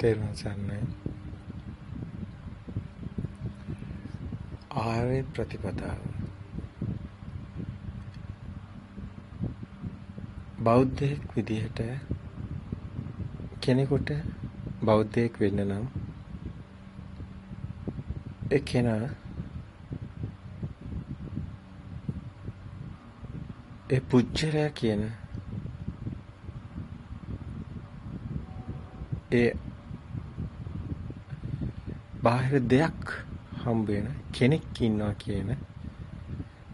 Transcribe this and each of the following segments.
තේරුම් ගන්නයි. ආර්ය ප්‍රතිපදාව. බෞද්ධයෙක් විදිහට කෙනෙකුට බෞද්ධයෙක් වෙන්න නම් ඒ කෙනා ඒ පුජ්‍යලයා කියන ඒ බාහිර දෙයක් හම්බ වෙන කෙනෙක් ඉන්නවා කියන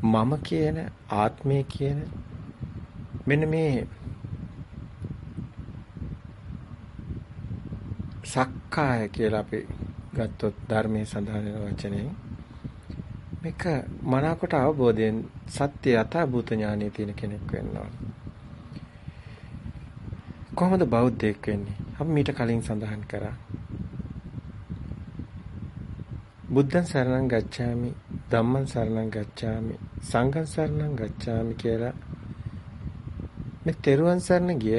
මම කියන ආත්මය කියන මෙන්න මේ සක්කාය කියලා අපි ගත්තොත් ධර්මයේ සඳහන් වෙන වචනේ මේක මනාකොට අවබෝධයෙන් සත්‍ය යථාභූත ඥානයේ තියෙන කෙනෙක් වෙන්න ඕන. කොහොමද බෞද්ධයෙක් වෙන්නේ? අපි මීට කලින් සඳහන් කරා. බුද්ධං සරණං ගච්ඡාමි, ධම්මං සරණං ගච්ඡාමි, සංඝං සරණං ගච්ඡාමි කියලා මේ තෙරුවන් සරණ ගිය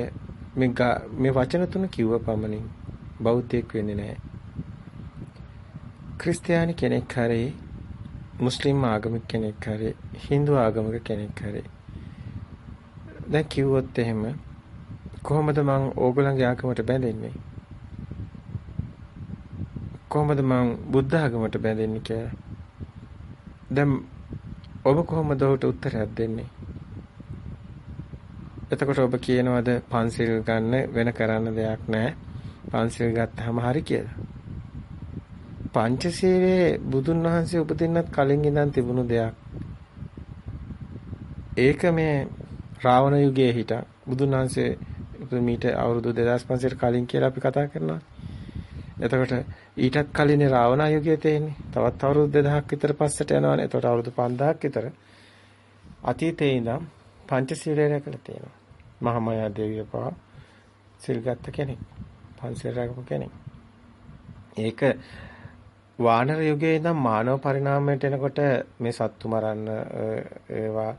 මේ මේ වචන තුන කිව්ව පමණින් බෞද්ධයෙක් වෙන්නේ නැහැ. ක්‍රිස්තියානි කෙනෙක් හරි මුස්ලිම් ආගමික කෙනෙක් හරි Hindu ආගමික කෙනෙක් හරි දැන් කිව්වොත් එහෙම කොහොමද මං ඕගොල්ලන්ගේ ආගමට බැඳෙන්නේ කොහොමද මං බුද්ධ ආගමට බැඳෙන්නේ කියලා දැන් ඔබ කොහොමද ඔහුට උත්තරයක් දෙන්නේ එතකොට ඔබ කියනවාද පන්සිල් ගන්න වෙන කරන්න දෙයක් නැහැ පන්සිල් ගත්තාම හරි කියලා පංචශීලයේ බුදුන් වහන්සේ උපදින්නත් කලින් ඉඳන් තිබුණු දෙයක්. ඒක මේ රාවණ යුගයේ හිටන් බුදුන් වහන්සේ මීට අවුරුදු 2500 කලින් කියලා අපි කතා කරනවා. එතකොට ඊටත් කලින් රාවණ යුගයේ තියෙන්නේ. තවත් අවුරුදු 2000ක් විතර පස්සට යනවානේ. එතකොට අවුරුදු 5000ක් විතර අතීතේ ඉඳන් පංචශීලය රැකලා තියෙනවා. මහාමායා දේවිය පවා සිල් ගත්ත කෙනෙක්. පංචශීල රැකපු කෙනෙක්. ඒක වානර යුගයේ ඉඳන් මානව පරිණාමයට එනකොට මේ සත්තු මරන්න ඒවා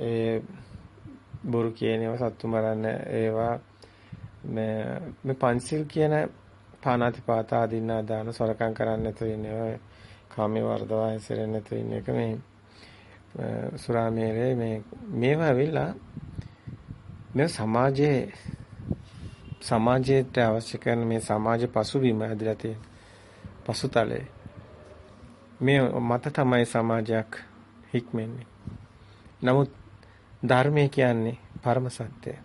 ඒ බොරු කියන ඒවා සත්තු මරන්න ඒවා මේ මේ පන්සිල් කියන පානාතිපාත ආදීනා දාන සොරකම් කරන්න නැතුව ඉන්නේ කාමයේ වර්ධවා හැසිරෙන්න නැතුව ඉන්න එක මේ සුරාමේරේ මේ මේවා ඇවිල්ලා මේ සමාජයේ සමාජයට අවශ්‍ය කරන මේ සමාජ පසුබිම ඇදලා තියෙන පසුතලයේ මේ මත තමයි සමාජයක් හික්මෙන්නේ. නමුත් ධර්මය කියන්නේ පරම සත්‍යය.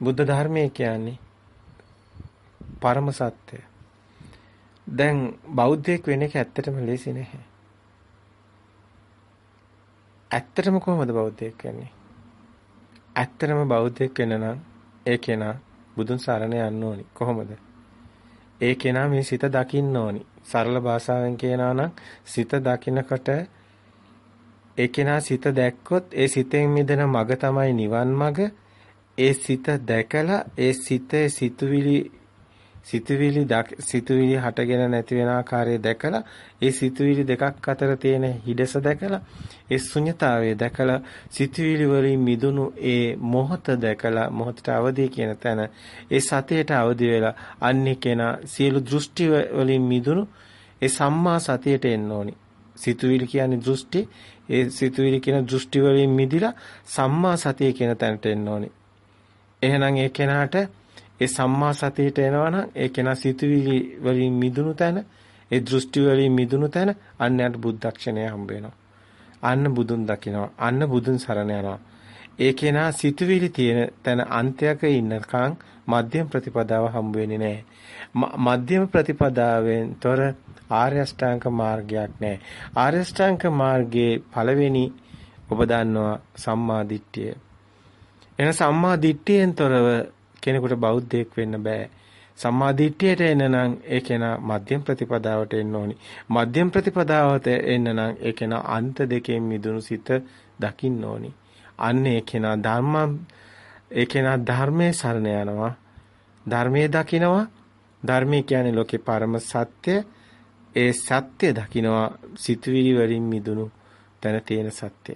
බුද්ධ ධර්මය කියන්නේ පරම සත්‍යය. දැන් බෞද්ධයෙක් වෙන එක ඇත්තටම ලේසි නැහැ. ඇත්තටම කොහොමද බෞද්ධයෙක් වෙන්නේ? ඇත්තටම බෞද්ධයෙක් වෙන්න නම් ඒ කෙනා බුදුන් සරණ යන්න ඕනි. කොහොමද? ඒ කෙනා මේ සිත දකින්න ඕනි. සරල භාෂාවෙන් කියනවා නම් සිත දකින්නකොට ඒ කෙනා සිත දැක්කොත් ඒ සිතෙන් මිදෙන මග තමයි නිවන් මග. ඒ සිත දැකලා ඒ සිතේ සිතුවිලි සිතුවිලි සිතුවිලි හටගෙන නැති වෙන ආකාරය දැකලා ඒ සිතුවිලි දෙකක් අතර තියෙන හිඩස දැකලා ඒ ශුන්‍යතාවය දැකලා සිතුවිලි වලින් මිදුණු ඒ මොහත දැකලා මොහතට අවදි කියන තැන ඒ සතියට අවදි වෙලා අන්නේ කෙනා සියලු දෘෂ්ටි වලින් මිදුණු ඒ සම්මා සතියට එන්න ඕනි. සිතුවිලි කියන්නේ දෘෂ්ටි ඒ සිතුවිලි කියන දෘෂ්ටි වලින් මිදිලා සම්මා සතිය කියන තැනට එන්න ඕනි. එහෙනම් ඒ කෙනාට ඒ සම්මා සතියට එනවනම් ඒ කෙනා සිතුවිලි වලින් මිදුණු තැන ඒ දෘෂ්ටි වලින් මිදුණු තැන අන්නයට බුද්ධක්ෂණය හම්බ වෙනවා. අන්න බුදුන් දකිනවා. අන්න බුදුන් සරණ යනවා. ඒ කෙනා සිතුවිලි තියෙන තැන අන්තයක ඉන්නකම් මධ්‍යම ප්‍රතිපදාව හම්බ වෙන්නේ නැහැ. මධ්‍යම ප්‍රතිපදාවෙන් තොර ආර්ය අෂ්ටාංග මාර්ගයක් නැහැ. ආර්ය අෂ්ටාංග මාර්ගයේ පළවෙනි ඔබ දන්නවා සම්මා දිට්ඨිය. එන සම්මා දිට්ඨියෙන් තොරව කෙනෙකුට බෞද්ධයෙක් වෙන්න බෑ. සම්මා දිට්ඨියට එන්න නම් ඒ කෙනා මධ්‍යම ප්‍රතිපදාවට එන්න ඕනි. මධ්‍යම ප්‍රතිපදාවට එන්න නම් ඒ කෙනා අන්ත දෙකෙන් මිදුණු සිත දකින්න ඕනි. අන්න ඒ කෙනා ධර්ම ඒ කෙනා ධර්මයේ සරණ යනවා. ධර්මයේ දකිනවා. ධර්මයේ කියන්නේ ලෝකේ පරම සත්‍ය. ඒ සත්‍ය දකිනවා සිතුවිලි වලින් මිදුණු තැන තියෙන සත්‍ය.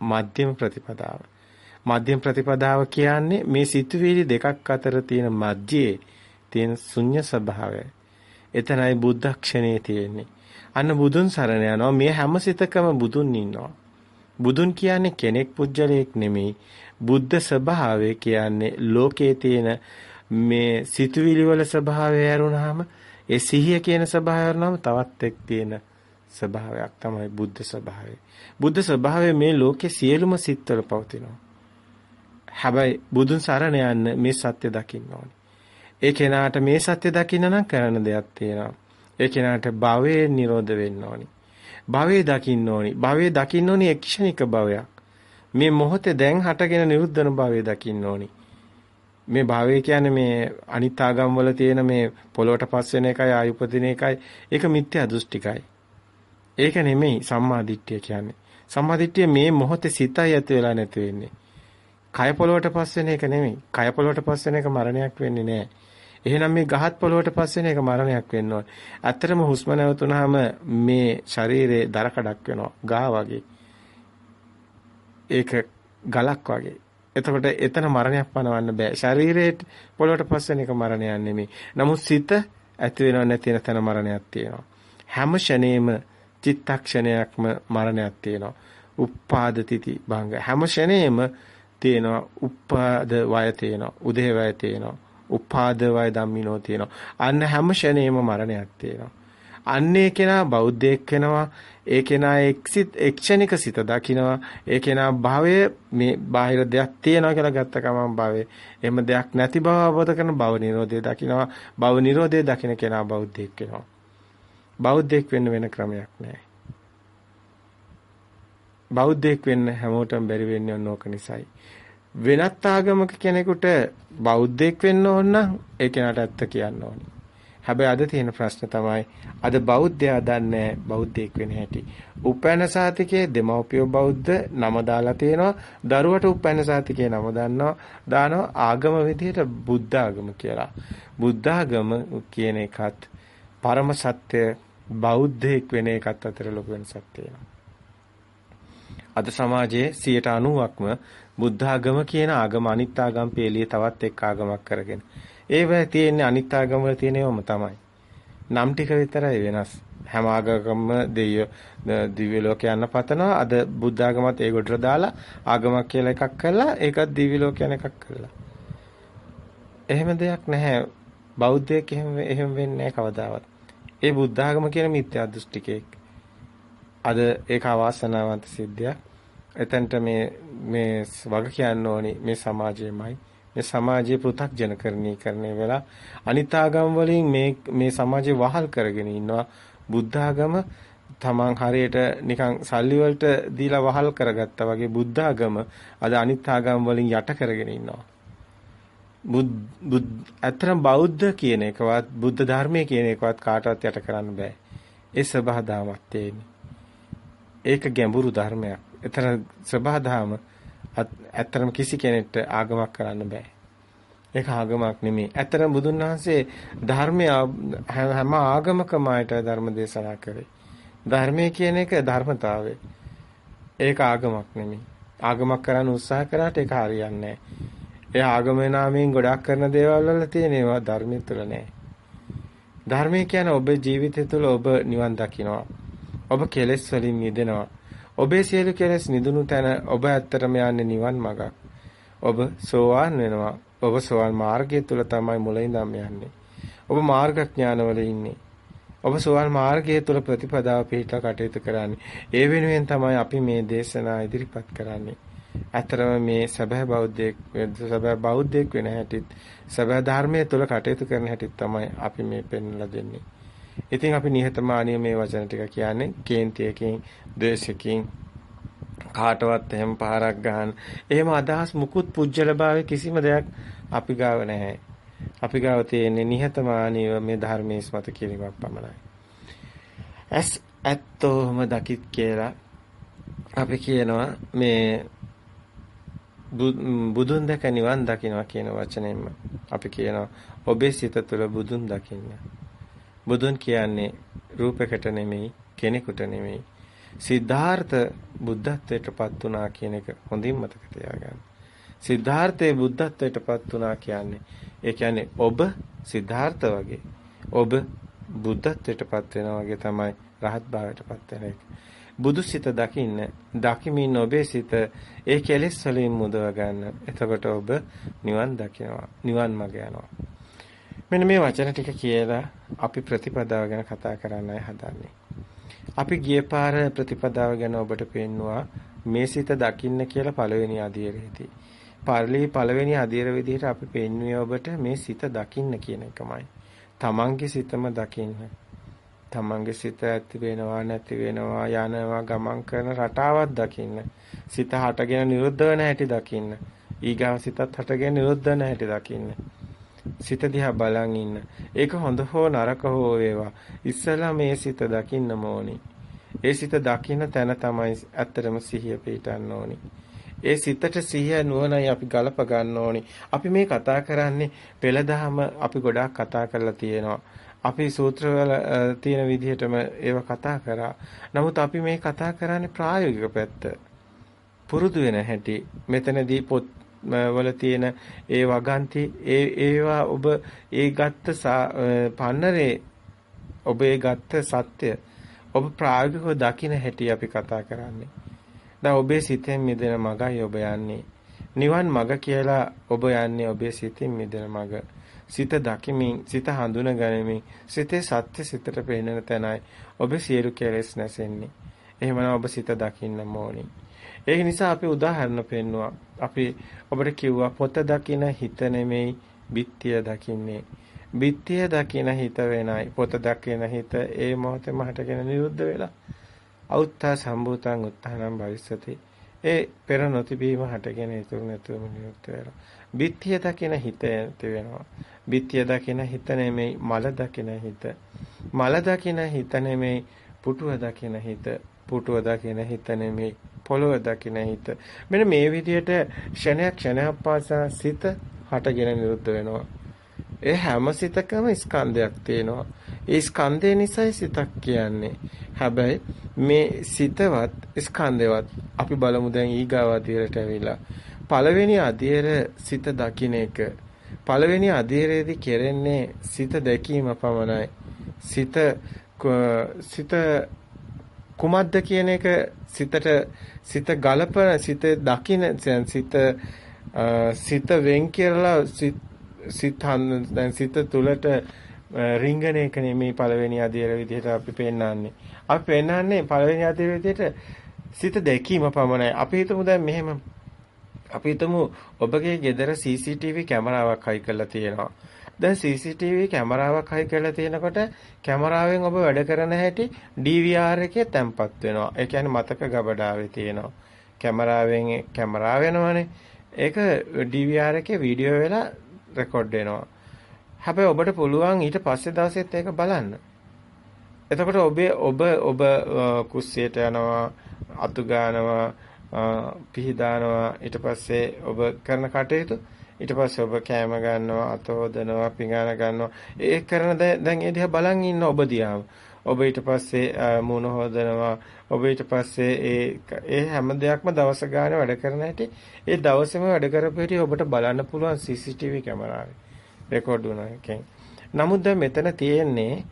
මධ්‍යම ප්‍රතිපදාව. මධ්‍යම ප්‍රතිපදාව කියන්නේ මේ සිතුවිලි දෙකක් අතර තියෙන මැජ්ජේ තියෙන ශුන්‍ය ස්වභාවය. එතනයි බුද්ධක්ෂණේ තියෙන්නේ. අන්න බුදුන් සරණ යනවා. මේ හැම සිතකම බුදුන් ඉන්නවා. බුදුන් කියන්නේ කෙනෙක් පුජ්‍යලයක් නෙමෙයි. බුද්ධ ස්වභාවය කියන්නේ ලෝකයේ තියෙන මේ සිතුවිලි වල ස්වභාවය ඇරුණාම ඒ සිහිය කියන ස්වභාවය ඇරුණාම තවත් එක් තියෙන ස්වභාවයක් තමයි බුද්ධ ස්වභාවය. බුද්ධ ස්වභාවය මේ ලෝකේ සියලුම සිත්වල පවතිනවා. හැබැයි බුදුන් සරණ යන්න මේ සත්‍ය දකින්න ඕනේ. ඒ කෙනාට මේ සත්‍ය දකින්න නම් කරන්න දෙයක් තියෙනවා. ඒ කෙනාට භවයේ නිරෝධ වෙන්න ඕනි. භවයේ දකින්න ඕනි. භවයේ දකින්න ඕනි එක්ෂණික භවයක්. මේ මොහොතේ දැන් හටගෙන නිරුද්ධ වෙන භවයේ දකින්න ඕනි. මේ භාවය කියන්නේ මේ අනිත් ආගම් වල තියෙන මේ පොළොවට පස් වෙන එකයි ආයුපදින එකයි ඒක මිත්‍යා දෘෂ්ටිකයි. ඒක නෙමෙයි සම්මා දිට්ඨිය කියන්නේ. සම්මා දිට්ඨිය මේ මොහොතේ සිතයි ඇති වෙලා නැති වෙන්නේ. කය පොළොවට පස් වෙන එක නෙමෙයි. කය පොළොවට පස් වෙන එක මරණයක් වෙන්නේ නැහැ. එහෙනම් මේ ගහත් පොළොවට පස් වෙන එක මරණයක් වෙන්න ඕනේ. ඇත්තටම හුස්ම නැවතුනහම මේ ශරීරේ දරකඩක් වෙනවා. ගහ වගේ. ඒක ගලක් වගේ. එතකොට එතන මරණයක් පනවන්න බෑ. ශරීරයේ පොළොවට පස් වෙන එක මරණයක් නෙමෙයි. නමුත් සිත ඇති වෙනව නැති වෙන තැන මරණයක් තියෙනවා. හැම ෂණේම චිත්තක්ෂණයක්ම මරණයක් තියෙනවා. උප්පාද තිති භංග හැම ෂණේම තියෙනවා. උප්පාද වය තියෙනවා. උදේ වය තියෙනවා. උපාද වය ධම්මිනෝ තියෙනවා. අන්න හැම ෂණේම මරණයක් තියෙනවා. අන්නේ කෙනා බෞද්ධයෙක් වෙනවා. ඒ කෙනා එක්සිත එක්ෂණික සිත දකිනවා. ඒ කෙනා භවය මේ බාහිර දෙයක් තියෙනවා කියලා ගත්ත කමම භවය. එහෙම දෙයක් නැති බව අවබෝධ කරන භව නිරෝධය දකිනවා. භව නිරෝධය දකින කෙනා බෞද්ධයෙක් වෙනවා. බෞද්ධයෙක් වෙන්න වෙන ක්‍රමයක් නැහැ. බෞද්ධයෙක් වෙන්න හැමෝටම බැරි වෙන්නේ ඕක නිසායි. වෙනත් ආගමක කෙනෙකුට බෞද්ධයෙක් වෙන්න ඕන නම් ඒ කෙනාට ඇත්ත කියන්න ඕනේ. හැබැයි අද තියෙන ප්‍රශ්න තමයි අද බෞද්ධයා දන්නේ බෞද්ධයෙක් වෙන හැටි. උපැන්න සාතිකයේ දෙමව්පියෝ බෞද්ධ නම දාලා තියෙනවා. දරුවට උපැන්න සාතිකයේ නම දානවා. දානවා ආගම විදිහට බුද්ධ ආගම කියලා. බුද්ධ ආගම කියන එකත් පරම සත්‍ය බෞද්ධයෙක් වෙන එකත් අතර ලොකු වෙනසක් තියෙනවා. අද සමාජයේ 90%ක්ම බුද්ධ ආගම කියන ආගම අනිත් ආගම් පෙළිය තවත් එක් ආගමක් කරගෙන. ඒව තියෙන්නේ අනිත් ආගම වල තියෙනවම තමයි. නම් ටික විතරයි වෙනස්. හැම ආගමකම දෙවිය දිව්‍ය ලෝක යන්න පතනවා. අද බුද්ධ ආගමත් ඒකට දාලා ආගමක් කියලා එකක් කළා. ඒකත් දිව්‍ය ලෝක යන එකක් කළා. එහෙම දෙයක් නැහැ. බෞද්ධයෙක් එහෙම එහෙම වෙන්නේ නැහැ කවදාවත්. ඒ බුද්ධ ආගම කියන මිත්‍යා දෘෂ්ටිකයෙක්. අද ඒක අවාසනාවන්ත සිද්ධියක්. එතනට මේ මේ වග කියන්න ඕනි මේ සමාජයමයි. මේ සමාජයේ පෘථග්ජනකරණීකරණය වෙලා අනිතාගම් වලින් මේ මේ සමාජය වහල් කරගෙන ඉන්නවා. බුද්ධ ආගම තමන් හරියට නිකන් සල්ලි වලට දීලා වහල් කරගත්තා වගේ බුද්ධ ආගම අද අනිත් ආගම් වලින් යට කරගෙන ඉන්නවා. බුද් අතරම බෞද්ධ කියන එකවත් බුද්ධ ධර්මයේ කියන එකවත් කාටවත් යට කරන්න බෑ. ඒ සබහාදාමක් තියෙන්නේ ඒක ගැඹුරු ධර්මයක්. එතන සබහාදහම ඇත්තටම කිසි කෙනෙක්ට ආගමක් කරන්න බෑ. ඒක ආගමක් නෙමෙයි. ඇත්තටම බුදුන් වහන්සේ ධර්මය හැම ආගමකම ආයත ධර්ම දේශනා කරේ. ධර්මයේ කියන එක ධර්මතාවය. ඒක ආගමක් නෙමෙයි. ආගමක් කරන්න උත්සාහ කරාට ඒක හරියන්නේ නැහැ. ඒ ආගමේ නාමයෙන් ගොඩක් කරන දේවල් වල තියෙන ඒවා ධර්මයේ තුල නැහැ. ධර්මය කියන්නේ ඔබේ ජීවිතය තුළ ඔබ නිවන් දකිනවා. ඔබ කෙලෙස් වලින් මිදෙනවා. ඔබේ සියලු කෙලෙස් නිදුණු තැන ඔබ ඇත්තටම යන්නේ නිවන් මඟක්. ඔබ සෝවාන් වෙනවා. ඔබ සෝවාන් මාර්ගය තුල තමයි මුලින්දම යන්නේ. ඔබ මාර්ගඥානවල ඉන්නේ. ඔබ සෝවාන් මාර්ගය තුල ප්‍රතිපදාව පිළිපද කටයුතු කරන්නේ. ඒ වෙනුවෙන් තමයි අපි මේ දේශනා ඉදිරිපත් කරන්නේ. ඇතරම මේ සබහ බෞද්ධයෙක් සබහ බෞද්ධයෙක් වෙන හැටිත් සබහ ධර්මයේ තුල කටයුතු කරන හැටිත් තමයි අපි මේ පෙන්වලා දෙන්නේ. ඉතින් අපි නිහතමානීය මේ වචන ටික කියන්නේ කේන්තියකින්, ද්වේෂකින් කාටවත් එහෙම පහරක් ගන්න. එහෙම අදහස් මුකුත් පුජ්‍යල භාවයේ කිසිම දෙයක් අපි ගාව නැහැ. අපි ගාව තියෙන්නේ නිහතමානීව මේ ධර්මයේ ස්මත කිරීමක් පමණයි. ඇස් ඇත්තෝම දකිත් කියලා අපි කියනවා මේ බුදුන් දැක නිවන් දකින්නවා කියන වචනයෙන්ම අපි කියනවා ඔබේ සිත තුළ බුදුන් දකින්න. බුදුන් කියන්නේ රූපයකට නෙමෙයි කෙනෙකුට නෙමෙයි සිද්ධාර්ථ බුද්ධත්වයට පත් වුණා කියන එක හොඳින් මතක තියාගන්න. සිද්ධාර්ථයේ බුද්ධත්වයටපත් වුණා කියන්නේ. ඒ කියන්නේ ඔබ සිද්ධාර්ථ වගේ ඔබ බුද්ධත්වයටපත් වෙනා වගේ තමයි රහත් භාවයටපත් වෙන එක. බුදු සිත දකින්න දකිමින් ඔබේ සිත ඒ කෙලෙස් වලින් මුදව ගන්න. එතකොට ඔබ නිවන් දකිනවා. නිවන් මඟ යනවා. මෙන්න මේ වචන ටික කියලා අපි ප්‍රතිපදාව ගැන කතා කරන්නයි හදන්නේ. අපි ගිය පාර ප්‍රතිපදාව ගැන ඔබට පෙන්නවා මේ සිත දකින්න කියලා පළවෙනි අධීරයේදී. පරිලි පළවෙනි අධීර විදිහට අපි පෙන්වුවේ ඔබට මේ සිත දකින්න කියන එකමයි. තමන්ගේ සිතම දකින්න. තමන්ගේ සිත ඇති වෙනවා නැති වෙනවා යනවා ගමන් කරන රටාවක් දකින්න. සිත හටගෙන නිරුද්ධ වෙන හැටි දකින්න. ඊගාව සිතත් හටගෙන නිරුද්ධ වෙන හැටි දකින්න. සිත දිහා බලන් ඉන්න. ඒක හොඳ හෝ නරක හෝ වේවා. ඉස්සලා මේ සිත දකින්න ඕනි. ඒ සිත දකින්න තැන තමයි ඇත්තටම සිහිය පිටන්න ඕනි. ඒ සිතට සිහිය නුවණයි අපි ගලප ගන්න ඕනි. අපි මේ කතා කරන්නේ පෙළදහම අපි ගොඩාක් කතා කරලා තියෙනවා. අපි සූත්‍රවල තියෙන විදිහටම ඒව කතා කරා. නමුත් අපි මේ කතා කරන්නේ ප්‍රායෝගික පැත්ත. පුරුදු වෙන හැටි. මෙතනදී පොත් වල තියෙන ඒ වගන්ති ඒ ඒවා ඔබ ඒ ගත්ත පන්නරේ ඔබ ඒ ගත්ත සත්‍ය ඔබ ප්‍රායෝගිකව දකින හැටි අපි කතා කරන්නේ. දැන් ඔබේ සිතෙන් මිදෙන මගයි ඔබ යන්නේ. නිවන් මග කියලා ඔබ යන්නේ ඔබේ සිතින් මිදෙන මග. සිත දකිමින් සිත හඳුන ගනිමින් සිතේ සත්‍ය සිතට පේනන තැනයි ඔබ සියලු කෙලෙස් නැසෙන්නේ. එහෙමනම් ඔබ සිත දකින්න ඕනි. ඒක නිසා අපි උදාහරණ පෙන්නුවා. අපි ඔබට කිව්වා පොත දකින හිත නෙමෙයි බිත්තිය දකින්නේ. බිත්තිය දකින හිත වෙනයි. පොත දකින හිත ඒ මොහොතේම හටගෙන නිරුද්ධ වෙලා. අවුත්තා සම්භූතං උත්තානම් භවිස්සති. ඒ පෙර නොතිබීම හටගෙන ඉතුරු නැතුවම නිරුද්ධ වෙනවා. බිත්තිය දකින හිත ඇති වෙනවා. බිත්තිය දකින හිත නෙමෙයි මල දකින හිත. මල දකින හිත නෙමෙයි පුටුව දකින හිත. පුටුව දකින හිත නෙමෙයි පොළොව දකින හිත. මෙන්න මේ විදිහට ක්ෂණයක් ක්ෂණයක් පාසා සිත හටගෙන නිරුද්ධ වෙනවා. ඒ හැම සිතකම ස්කන්ධයක් තියෙනවා. ඒ ස්කන්ධය නිසායි සිතක් කියන්නේ. හැබැයි මේ සිතවත් ස්කන්ධයවත් අපි බලමු දැන් ඊගාව අධීරයට ඇවිල්ලා. පළවෙනි අධීර සිත දකින්න එක. පළවෙනි අධීරයේදී කෙරෙන්නේ සිත දැකීම පමණයි. සිත සිත කුමක්ද කියන එක සිතට සිත ගලපන සිත දකින සිත සිත වෙන් කියලා සිත දැන් සිත තුලට රිංගන එක නෙමේ පළවෙනි අධීර විදිහට අපි පෙන්වන්නේ. අපි පෙන්වන්නේ පළවෙනි අධීර විදිහට සිත දැකීම පමණයි. අපි හිතමු දැන් මෙහෙම අපි හිතමු ඔබගේ ගෙදර CCTV කැමරාවක් හයි කරලා තියෙනවා. දැන් CCTV කැමරාවක් හයි කරලා තියෙනකොට කැමරාවෙන් ඔබ වැඩ කරන හැටි DVR එකේ තැම්පත් වෙනවා. ඒ කියන්නේ මතක ගබඩාවේ තියෙනවා. කැමරාවෙන් කැමරා වෙනවනේ. ඒක DVR එකේ වීඩියෝ වෙලා රෙකෝඩ් වෙනවා. හැබැයි ඔබට පුළුවන් ඊට පස්සේ දවසෙත් ඒක බලන්න. එතකොට ඔබේ ඔබ ඔබ කුස්සියට යනවා, අතු ගන්නවා, පිහිදානවා ඊට පස්සේ ඔබ කරන කටයුතු ඊට පස්සේ ඔබ කෑම ගන්නවා, අත හොදනවා, පිඟාන ගන්නවා. ඒ කරන දැන් ඒ දිහා බලන් ඉන්න ඔබ දිහාම. ඔබ ඊට පස්සේ මූණ හොදනවා ඔබ ඊට පස්සේ ඒ ඒ හැම දෙයක්ම දවස ගානේ වැඩ කරන හැටි ඒ දවසේම වැඩ කරපු හැටි ඔබට බලන්න පුළුවන් CCTV කැමරාවේ රෙකෝඩ් වුණා එකෙන්. නමුත් දැන් මෙතන තියෙන්නේ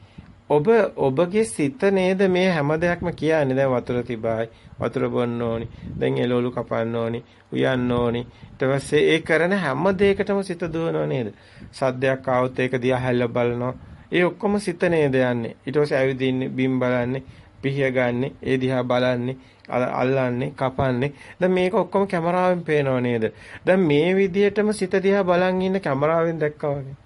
ඔබ ඔබගේ සිත නේද මේ හැම දෙයක්ම කියන්නේ? දැන් වතුර තිබායි වතුර බොන්න ඕනි. දැන් එළවලු කපන්න ඕනි උයන්න ඕනි. ඊට පස්සේ ඒ කරන හැම දෙයකටම සිත දුවනව නේද? සද්දයක් ආවොත් ඒක දිහා හැල්ල බලනවා. ඒ ඔක්කොම සිත නේද යන්නේ? ඊට පස්සේ ඇවිදින්නේ බිම් බලන්නේ පිහිය ගන්නෙ ඒ දිහා බලන්නේ අල්ලන්නේ කපන්නේ. දැන් මේක ඔක්කොම කැමරාවෙන් පේනව නේද? දැන් මේ විදිහටම සිත දිහා බලන් ඉන්න කැමරාවෙන් දැක්කා වගේ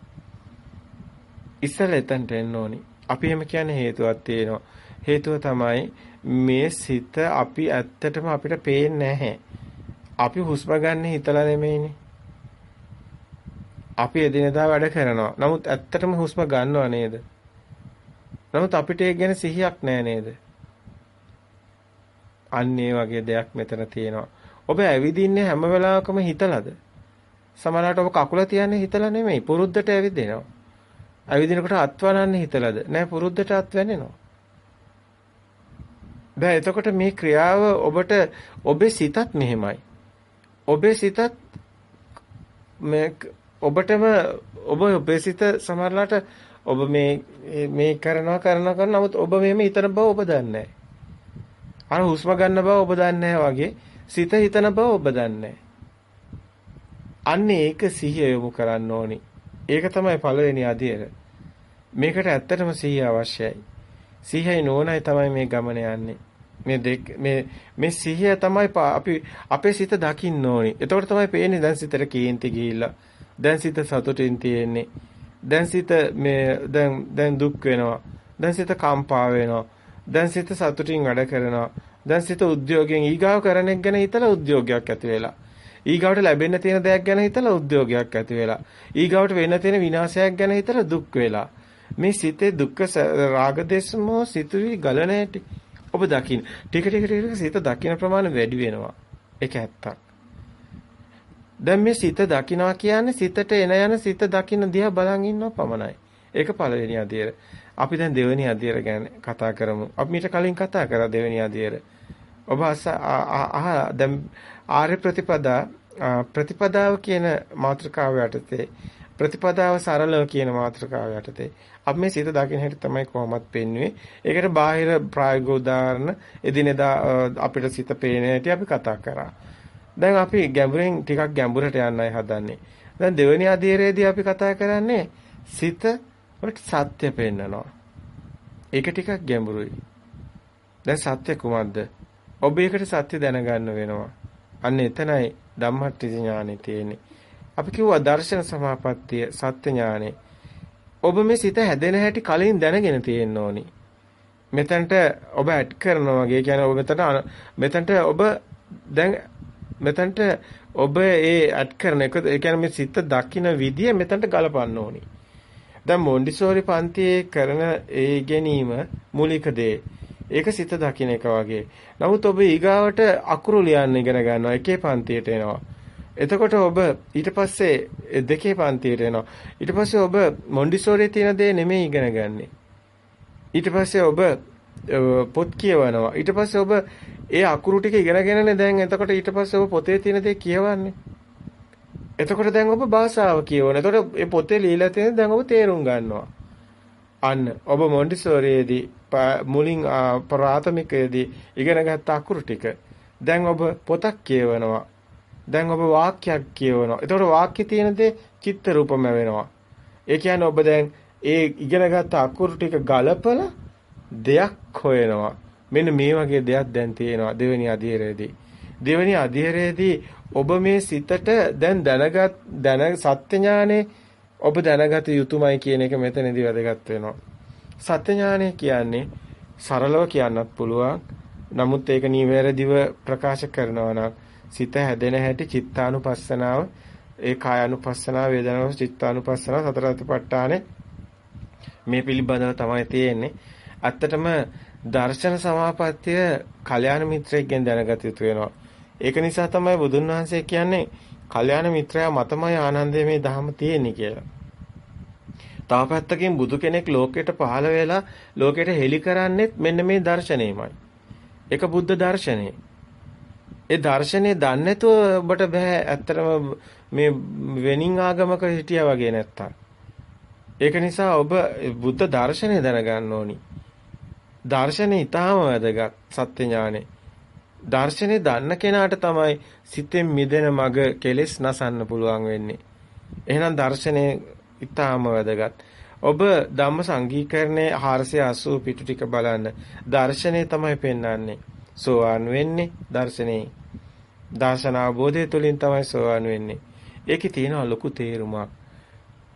ඉස්සෙල්ලා එතනට එන්න ඕනි. අපි එහෙම කියන්නේ හේතුවක් තියෙනවා. හේතුව තමයි මේ සිත අපි ඇත්තටම අපිට පේන්නේ නැහැ. අපි හුස්ම ගන්න හිතලා නෙමෙයිනේ. අපි එදිනෙදා වැඩ කරනවා. නමුත් ඇත්තටම හුස්ම ගන්නව නේද? නමුත් අපිට ඒක ගැන සිහියක් නැහැ නේද? අන්න ඒ වගේ දෙයක් මෙතන තියෙනවා. ඔබ ඇවිදින්නේ හැම වෙලාවකම හිතලාද? සමහරවිට ඔබ කකුල තියන්නේ හිතලා නෙමෙයි. පුරුද්දට ඇවිදිනවා. ඇවිදිනකොට අත්වනන්නේ හිතලාද? නෑ පුරුද්දට අත්වැනෙනවා. දැන් එතකොට මේ ක්‍රියාව ඔබට ඔබේ සිතත් මෙහෙමයි. ඔබේ සිතත් මේ ඔබටම ඔබ ඔබේ සිත සමහරලාට ඔබ මේ මේ කරනවා කරනවා කරන නමුත් ඔබ මෙහෙම හිතන බව ඔබ දන්නේ අර හුස්ම ගන්න බව ඔබ දන්නේ වගේ සිත හිතන බව ඔබ දන්නේ අන්න ඒක සිහිය යොමු කරන්න ඕනි. ඒක තමයි පළවෙනි අධියර. මේකට ඇත්තටම සිහිය අවශ්‍යයි. සිහියයි නෝනයි තමයි මේ ගමන යන්නේ. මේ දෙක මේ මේ සිහිය තමයි අපි අපේ සිත දකින්න ඕනි. එතකොට තමයි පේන්නේ දැන් සිතට කේන්ති ගිහිල්ලා. දැන් සිත සතුටින් තියෙන්නේ. දැන් සිත මේ දැන් දැන් දුක් වෙනවා. දැන් සිත කම්පා වෙනවා. දැන් සිත සතුටින් වැඩ කරනවා. දැන් සිත උද්‍යෝගයෙන් ඊගාව කරන එක ගැන හිතලා උද්‍යෝගයක් ඇති වෙලා. ඊගාවට ලැබෙන්න තියෙන දෙයක් ගැන හිතලා උද්‍යෝගයක් ඇති වෙලා. ඊගාවට වෙන්න තියෙන විනාශයක් ගැන හිතලා දුක් වෙලා. මේ සිතේ දුක්ඛ රාග දේශමෝ සිතුවි ගලන හැටි ඔබ දකින්න. ටික ටික ටික සිත දකින්න ප්‍රමාණය වැඩි වෙනවා. ඒක ඇත්තක්. දැන් මේ සිත දකින්නවා කියන්නේ සිතට එන යන සිත දකින්න දිහා බලන් ඉන්නව පමණයි. ඒක පළවෙනි අධ්‍යයන. අපි දැන් දෙවෙනි අධ්‍යයන ගැන කතා කරමු. අපි මීට කලින් කතා කරා දෙවෙනි අධ්‍යයන. ඔබ අහ දැන් ආර්ය ප්‍රතිපදා ප්‍රතිපදාව කියන මාතෘකාව යටතේ ප්‍රතිපදාව සරලව කියන මාතෘකාව යටතේ අපි මේ සිත දකින්න හැටි තමයි කොහොමත් පෙන්වුවේ. ඒකට බාහිර ප්‍රායෝගික උදාහරණ එදිනෙදා අපිට සිත පේන හැටි අපි කතා කරා. දැන් අපි ගැඹුරින් ටිකක් ගැඹුරට යන්නයි හදන්නේ. දැන් දෙවෙනි අධීරයේදී අපි කතා කරන්නේ සිත වලට සත්‍ය පෙන්නනවා. ඒක ටිකක් ගැඹුරුයි. දැන් සත්‍ය කුමක්ද? ඔබ ඒකට සත්‍ය දැනගන්න වෙනවා. අන්න එතනයි ධම්මට්ටි ඥානෙ තියෙන්නේ. අපි කිව්වා දර්ශන සමාපත්තිය සත්‍ය ඥානෙ. ඔබ මේ සිත හැදෙන හැටි කලින් දැනගෙන තියෙන්න ඕනි. මෙතනට ඔබ ඇඩ් කරනවා වගේ කියන්නේ ඔබ මෙතන මෙතනට ඔබ දැන් මෙතනට ඔබ ඒ ඇඩ් කරන එක ඒ කියන්නේ මේ සිත දකින්න විදිය මෙතනට ගලපන්න ඕනි. දැන් මොන්ඩිසෝරි පන්තියේ කරන ඒ ගැනීම මූලික දේ. ඒක සිත දකින්න එක වගේ. නමුත් ඔබ ඊගාවට අකුරු ලියන්න ඉගෙන ගන්නවා එකේ පන්තියට එනවා. එතකොට ඔබ ඊට පස්සේ දෙකේ පන්තියට එනවා. ඊට පස්සේ ඔබ මොන්ඩිසෝරියේ තියෙන දේ නෙමෙයි ඉගෙන ගන්නෙ. ඊට පස්සේ ඔබ පොත් කියවනවා. ඊට පස්සේ ඔබ ඒ අකුරු ටික ඉගෙනගෙනනේ දැන් එතකොට ඊට පස්සේ ඔබ පොතේ තියෙන දේ කියවන්නේ. එතකොට දැන් ඔබ භාෂාව කියවන. එතකොට ඒ පොතේ ලියලා තියෙන දැන් ඔබ තේරුම් ගන්නවා. අන්න ඔබ මොන්ඩිසෝරියේදී මුලින් ප්‍රාථමිකයේදී ඉගෙනගත්ත අකුරු ටික දැන් ඔබ පොතක් කියවනවා. දැන් ඔබ වාක්‍යයක් කියවනවා. එතකොට වාක්‍යයේ තියෙන දේ චිත්ත රූපම වෙනවා. ඒ කියන්නේ ඔබ දැන් ඒ ඉගෙනගත්ත අකුරු ටික ගලපලා දෙයක් හොයනවා. මෙන්න මේ වගේ දෙයක් දැන් තියෙනවා දෙවෙනි අධීරයේදී. දෙවෙනි අධීරයේදී ඔබ මේ සිතට දැන් දැනගත් දැන සත්‍ය ඥානේ ඔබ දැනගත යුතුමයි කියන එක මෙතනදී වැදගත් වෙනවා. සත්‍ය ඥානය කියන්නේ සරලව කියන්නත් පුළුවන්. නමුත් ඒක නිවැරදිව ප්‍රකාශ කරනවා නම් සිත හැදෙන හැටි චිත්තානුපස්සනාව ඒ කායानुපස්සනාව වේදනාව චිත්තානුපස්සනාව සතර අතිපට්ඨානේ මේ පිළිබඳව තමයි තියෙන්නේ. ඇත්තටම දර්ශන සමාපත්තිය කල්යාණ මිත්‍රයෙක්ගෙන් දැනගත යුතු වෙනවා. ඒක නිසා තමයි බුදුන් වහන්සේ කියන්නේ කල්යාණ මිත්‍රයා මතමයි ආනන්දයේ මේ ධහම තියෙන්නේ කියලා. තව පැත්තකින් බුදු කෙනෙක් ලෝකෙට පහළ වෙලා ලෝකෙට හෙළි කරන්නේත් මෙන්න මේ දර්ශනයමයි. ඒක බුද්ධ දර්ශනය. ඒ දර්ශනේ දන්නේ නැතුව ඔබට බෑ ඇත්තටම මේ වෙනින් ආගමක හිටියා වගේ නැත්තම්. ඒක නිසා ඔබ බුද්ධ දර්ශනය දැනගන්න ඕනි. දර්ශනේ ඊටාම වැදගත් සත්‍ය ඥානේ. දර්ශනේ දන්න කෙනාට තමයි සිතෙන් මිදෙන මග කෙලෙස් නසන්න පුළුවන් වෙන්නේ. එහෙනම් දර්ශනේ ඊටාම වැදගත්. ඔබ ධම්ම සංගීකරණයේ 480 පිටු ටික බලන්න. දර්ශනේ තමයි පෙන්වන්නේ. සෝවාන් වෙන්නේ දර්ශනේ. දර්ශන අවබෝධය තුළින් තමයි සෝවාන් වෙන්නේ. ඒකේ තියෙන ලොකු තේරුමක්.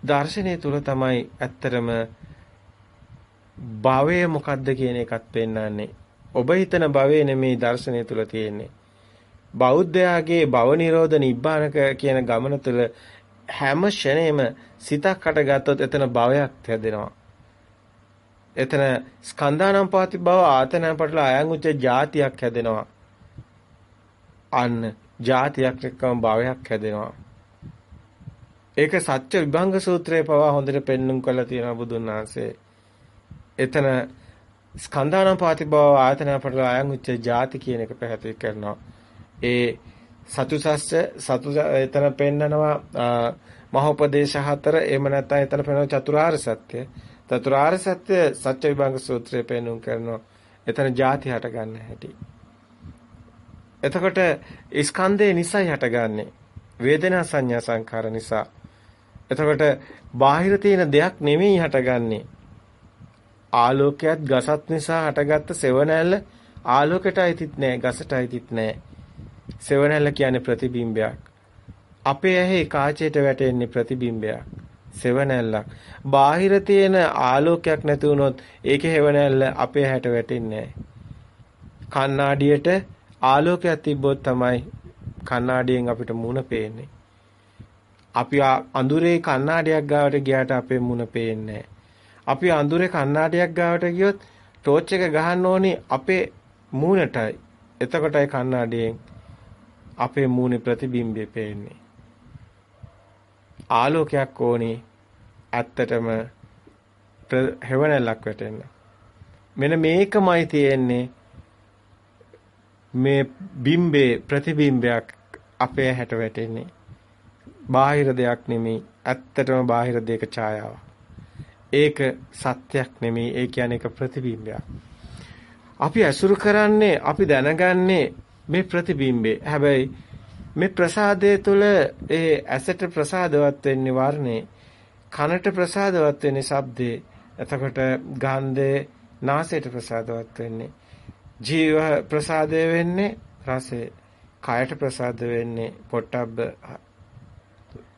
දර්ශනය තුල තමයි ඇත්තරම භවය මොකද්ද කියන එකත් පෙන්වන්නේ. ඔබ හිතන භවයේ නෙමේ දර්ශනය තුල තියෙන්නේ. බෞද්ධයාගේ භව නිරෝධ නිබ්බානක කියන ගමන තුළ හැම ෂණේම සිතක් හටගත්තොත් එතන භවයක් හැදෙනවා. එතන ස්කන්ධානම් පාති භව ආතනන පටල අයං උච්ච જાතියක් හැදෙනවා. අන්න જાතියක් එක්කම භවයක් හැදෙනවා. ඒක සත්‍ය විභංග සූත්‍රයේ පවා හොඳට පෙන්눔 කරලා තියෙනවා බුදුන් වහන්සේ. එතන ස්කන්ධානම් පාතිභව ආයතන පටල අයං උච්ච ಜಾති කියන එක පැහැදිලි කරනවා. ඒ සතුසස්ස සතු එතන පෙන්නනවා මහෝපදේශ හතර එහෙම නැත්නම් එතන පෙන්වන චතුරාර්ය සත්‍ය. චතුරාර්ය සත්‍ය සත්‍ය විභංග සූත්‍රයේ පෙන්වුම් කරනවා. එතන ಜಾති හට ගන්න හැටි. එතකොට ස්කන්ධය නිසයි හටගන්නේ. වේදනා සංඥා සංකාර නිසා. එතකොට බාහිර තියෙන දෙයක් නෙමෙයි හටගන්නේ. ආලෝකයක් ගසත් නිසා හටගත්ත සෙවණැල්ල ආලෝකයට අයිතිත් නෑ ගසට අයිතිත් නෑ. සෙවණැල්ල කියන්නේ ප්‍රතිබිම්බයක්. අපේ ඇහි කාචයට වැටෙන්නේ ප්‍රතිබිම්බයක්. සෙවණැල්ලක්. බාහිර තියෙන ආලෝකයක් නැති වුණොත් ඒකේ හැවණැල්ල අපේ ඇහැට වැටෙන්නේ කණ්ණාඩියට ආලෝකයක් තිබ්බොත් තමයි කණ්ණාඩියෙන් අපිට මුණ පේන්නේ. අපි අඳුරේ කණ්ණාඩියක් ගාවට ගියාට අපේ මුණ පේන්නේ අපි අඳුරේ කණ්ණාඩියක් ගාවට ගියොත් ටෝච් එක ගහන්න ඕනේ අපේ මූණටයි. එතකොටයි කණ්ණාඩියෙන් අපේ මූණේ ප්‍රතිබිම්බය පේන්නේ. ආලෝකයක් ඕනේ ඇත්තටම හෙවණැල්ලක් වැටෙන්න. මෙන්න මේකමයි තියෙන්නේ මේ බිම්බේ ප්‍රතිබිම්බයක් අපේ හැට වැටෙන්නේ. බාහිර දෙයක් නෙමෙයි ඇත්තටම බාහිර දෙයක ඡායාවක්. ඒක සත්‍යයක් නෙමෙයි. ඒ කියන්නේ ඒක ප්‍රතිබිම්බයක්. අපි ඇසුරු කරන්නේ අපි දැනගන්නේ මේ ප්‍රතිබිම්බේ. හැබැයි මේ ප්‍රසාදය තුළ ඒ ඇසට ප්‍රසාදවත් වෙන්නේ වර්ණේ කනට ප්‍රසාදවත් වෙන්නේ ශබ්දේ එතකොට ගන්ධේ නාසයට ප්‍රසාදවත් වෙන්නේ. ජීව ප්‍රසාදය වෙන්නේ රසේ කයට ප්‍රසාද වෙන්නේ පොට්ටබ්බ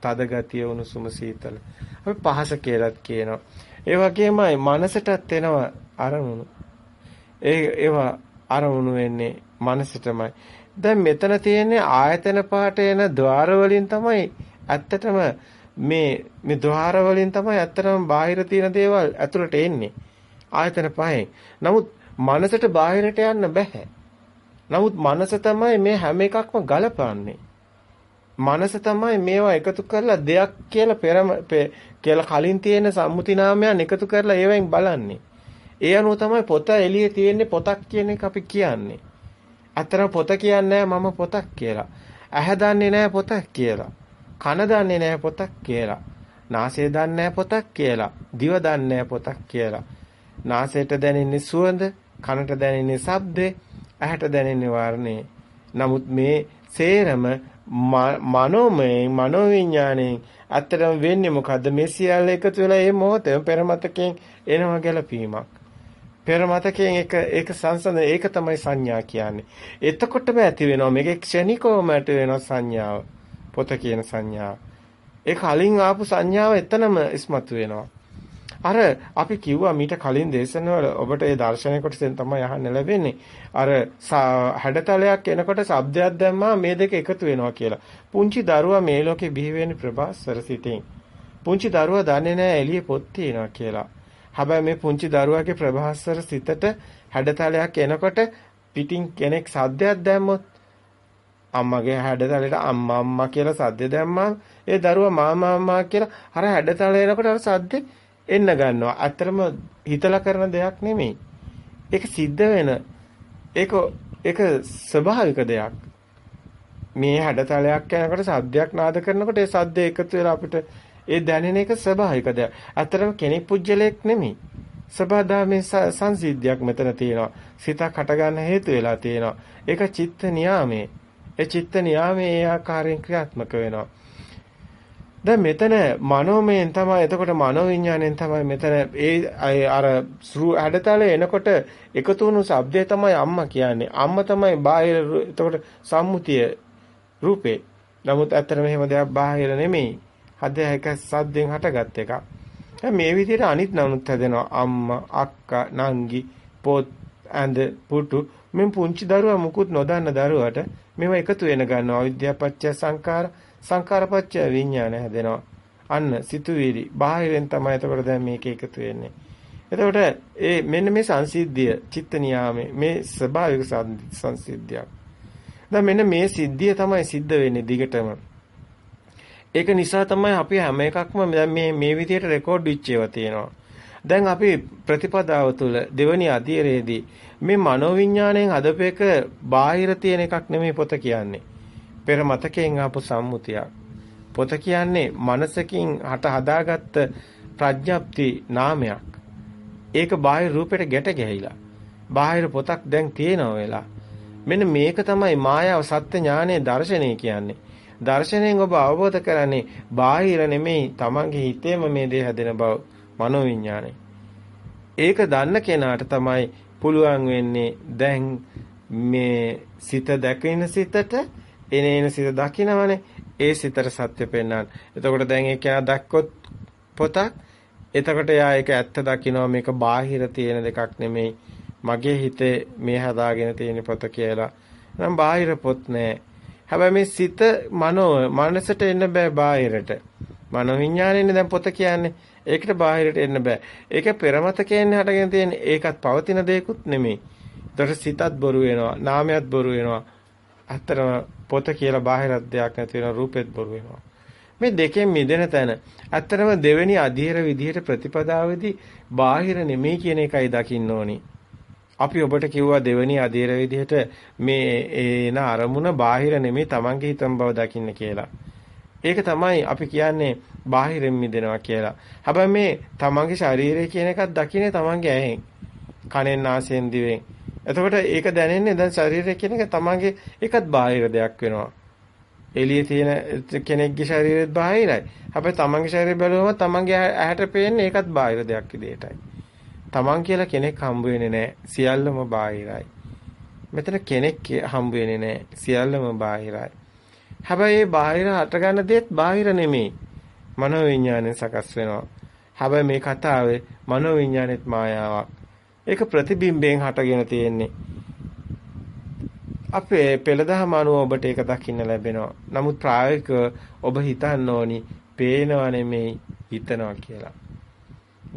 තද ගතිය උණුසුම සීතල. අපි පහස කියලාත් කියනවා. ඒ වගේමයි මනසටත් එනවා අරමුණු. ඒ ඒවා අරමුණු වෙන්නේ මනසටමයි. දැන් මෙතන තියෙන්නේ ආයතන පහට එන ద్వාර වලින් තමයි ඇත්තටම මේ මේ ద్వාර වලින් තමයි ඇත්තටම බාහිර තියෙන දේවල් ඇතුළට එන්නේ. ආයතන පහෙන්. නමුත් මනසට බාහිරට යන්න බෑ. නමුත් මනස තමයි මේ හැම එකක්ම ගලපන්නේ. මනස තමයි මේවා එකතු කරලා දෙයක් කියලා පෙරම කියලා කලින් තියෙන සම්මුති නාමයන් එකතු කරලා ඒවෙන් බලන්නේ. ඒ අනුව තමයි පොත එළියේ තියෙන්නේ පොතක් කියන එක අපි කියන්නේ. අතර පොත කියන්නේ මම පොතක් කියලා. ඇහැ දන්නේ නැහැ පොතක් කියලා. කන දන්නේ නැහැ පොතක් කියලා. නාසය දන්නේ නැහැ පොතක් කියලා. දිව දන්නේ නැහැ පොතක් කියලා. නාසයට දැනෙන්නේ සුවඳ, කනට දැනෙන්නේ ශබ්ද, ඇහැට දැනෙන්නේ වර්ණේ. නමුත් මේ සේරම මනෝමය මනෝවිඤ්ඤාණයෙන් ඇත්තටම වෙන්නේ මොකද්ද මේ සියල්ල එකතු වෙලා මේ මොහොතේ පෙරමතකයෙන් එනවා ගැලපීමක් පෙර මතකයෙන් එක ඒක සංසඳන ඒක තමයි සංඥා කියන්නේ. එතකොටම ඇති වෙනවා මේකේ ක්ෂණිකවම ඇති වෙනවා සංඥාව. පොත කියන සංඥාව. ඒ කලින් ආපු සංඥාව එතනම ඉස්මතු වෙනවා. අර අපි කිව්වා මීට කලින් දේශනවල ඔබට ඒ දර්ශනය කොටසෙන් තමයි අහන්න ලැබෙන්නේ. අර හැඩතලයක් එනකොට ශබ්දයක් දැම්මා මේ දෙක එකතු වෙනවා කියලා. පුංචි දරුවා මේ ලෝකේ බිහි වෙන්නේ ප්‍රභාස්වර සිටින්. පුංචි දරුවා දන්නේ නැහැ එළියේ පොත් තියෙනවා කියලා. හැබැයි මේ පුංචි දරුවාගේ ප්‍රභාස්වර සිතට හැඩතලයක් එනකොට පිටින් කෙනෙක් සද්දයක් දැම්මොත් අම්මගේ හැඩතලයට අම්මා අම්මා කියලා සද්ද දැම්මම ඒ දරුවා මාමා අම්මා කියලා අර හැඩතල එනකොට අර සද්දේ එන්න ගන්නවා. අත්‍තරම හිතලා කරන දෙයක් නෙමෙයි. ඒක සිද්ධ වෙන ඒක ඒක ස්වභාවික දෙයක්. මේ හැඩතලයක් යනකොට සද්දයක් නාද කරනකොට ඒ සද්ද එකතු වෙලා අපිට ඒ දැනෙන එක ස්වභාවික දෙයක්. අතරම කෙනෙක් පුජ්‍යලයක් නෙමෙයි. සබදාමේ සංසිද්ධියක් මෙතන තියෙනවා. සිතක් හටගන්න හේතු වෙලා තියෙනවා. ඒක චිත්ත නියාමයේ. ඒ චිත්ත නියාමයේ ඒ ආකාරයෙන් ක්‍රියාත්මක වෙනවා. දැන් මෙතන මනෝමයෙන් තමයි එතකොට මනෝවිඤ්ඤාණයෙන් තමයි මෙතන ඒ අර හැඩතල එනකොට එකතු වුණු શબ્දය තමයි අම්මා කියන්නේ. අම්මා තමයි බාහිර එතකොට සම්මුතිය රූපේ. නමුත් ඇත්තට මෙහෙම දෙයක් බාහිර නෙමෙයි. හද එක සද්දෙන් හටගත් එකක්. මේ විදිහට අනිත් නමුත් හැදෙනවා අම්මා, අක්කා, නංගි, පොත්, ඇඳ, පුටු මෙන් පුංචි දරුවා මුකුත් නොදන්න දරුවට මේවා එකතු වෙන ගන්නවා. අවිද්‍යාපච්චය සංකාර, සංකාරපච්චය විඥාන හැදෙනවා. අන්න සිතුවිලි බාහිරෙන් තමයි එතකොට දැන් මේක එකතු වෙන්නේ. එතකොට ඒ මෙන්න මේ සංසිද්ධිය චිත්ත නියාමේ මේ ස්වභාවික සංසිද්ධියක්. දැන් මෙන්න මේ සිද්ධිය තමයි සිද්ධ වෙන්නේ දිගටම. ඒක නිසා තමයි අපි හැම එකක්ම දැන් මේ මේ විදිහට රෙකෝඩ් වෙච්ච ඒවා තියෙනවා. දැන් අපි ප්‍රතිපදාව තුළ දෙවනි අධීරයේදී මේ මනෝවිඤ්ඤාණයෙන් හදපේක බාහිර තියෙන එකක් නෙමෙයි පොත කියන්නේ. පෙර මතකයෙන් ආපු සම්මුතියක්. පොත කියන්නේ මනසකින් හට හදාගත්ත ප්‍රඥප්ති නාමයක්. ඒක බාහිර රූපයට ගැට ගැහිලා. බාහිර පොතක් දැන් තියෙනව වෙලා. මෙන්න මේක තමයි මායාව සත්‍ය ඥානයේ දර්ශනය කියන්නේ. දර්ශනයෙන් ඔබ අවබෝධ කරන්නේ බාහිර නෙමෙයි තමන්ගේ හිතේම මේ දේ හැදෙන බව මනෝවිඤ්ඤාණය. ඒක දන්න කෙනාට තමයි පුළුවන් වෙන්නේ දැන් මේ සිත දැකින සිතට එනේන සිත දකිනවනේ ඒ සිතට සත්‍ය පෙන්වන්න. එතකොට දැන් ඒ කෙනා දැක්කොත් පොතක් එතකොට යා ඒක ඇත්ත දකිනවා මේක බාහිර තියෙන දෙකක් නෙමෙයි මගේ හිතේ මේ හදාගෙන තියෙන පොත කියලා. නම් බාහිර පොත් නෑ. හැබැයි මේ සිත මනෝ මනසට එන්න බෑ බාහිරට. මනෝ විඥානයනේ දැන් පොත කියන්නේ. ඒකට බාහිරට එන්න බෑ. ඒක පෙරමතකයෙන් හටගෙන තියෙන ඒකත් පවතින දෙයක්ුත් නෙමෙයි. ඒතර සිතත් බොරු වෙනවා, නාමයක් බොරු වෙනවා. අත්‍තරම පොත කියලා බාහිර දෙයක් නැති වෙන රූපෙත් බොරු වෙනවා. මේ දෙකෙන් මිදෙන තැන ඇත්තටම දෙවෙනි අධීර විදිහට ප්‍රතිපදාවේදී බාහිර නෙමෙයි කියන එකයි දකින්න ඕනි. අපි ඔබට කිව්වා දෙවෙනි අධීර විදිහට මේ එන අරමුණ බාහිර නෙමෙයි Tamange හිතම බව දකින්න කියලා. ඒක තමයි අපි කියන්නේ බාහිරින් මිදෙනවා කියලා. හැබැයි මේ තමන්ගේ ශරීරය කියන එකත් දකින්නේ තමන්ගේ ඇහෙන්. කනෙන් නාසයෙන් දිවෙන්. එතකොට ඒක දැනෙන්නේ දැන් ශරීරය කියන එක තමන්ගේ එකත් බාහිර දෙයක් වෙනවා. එළියේ තියෙන කෙනෙක්ගේ ශරීරෙත් බාහිරයි. හැබැයි තමන්ගේ ශරීරය බැලුවම තමන්ගේ ඇහැට පේන්නේ ඒකත් බාහිර දෙයක් විදිහටයි. තමන් කියලා කෙනෙක් හම්බ වෙන්නේ නැහැ. සියල්ලම බාහිරයි. මෙතන කෙනෙක් හම්බ වෙන්නේ නැහැ. සියල්ලම බාහිරයි. හැබැයි මේ බාහිර හට ගන්න දෙත් බාහිර නෙමෙයි. මනෝ විඥාණයෙන් සකස් වෙනවා. හැබැයි මේ කතාවේ මනෝ විඥානෙත් මායාවක්. ඒක ප්‍රතිබිම්බයෙන් හටගෙන තියෙන්නේ. අපේ පෙළදහම අනුව ඔබට ඒක දකින්න ලැබෙනවා. නමුත් ප්‍රායෝගිකව ඔබ හිතන්න ඕනි පේනව නෙමෙයි හිතනවා කියලා.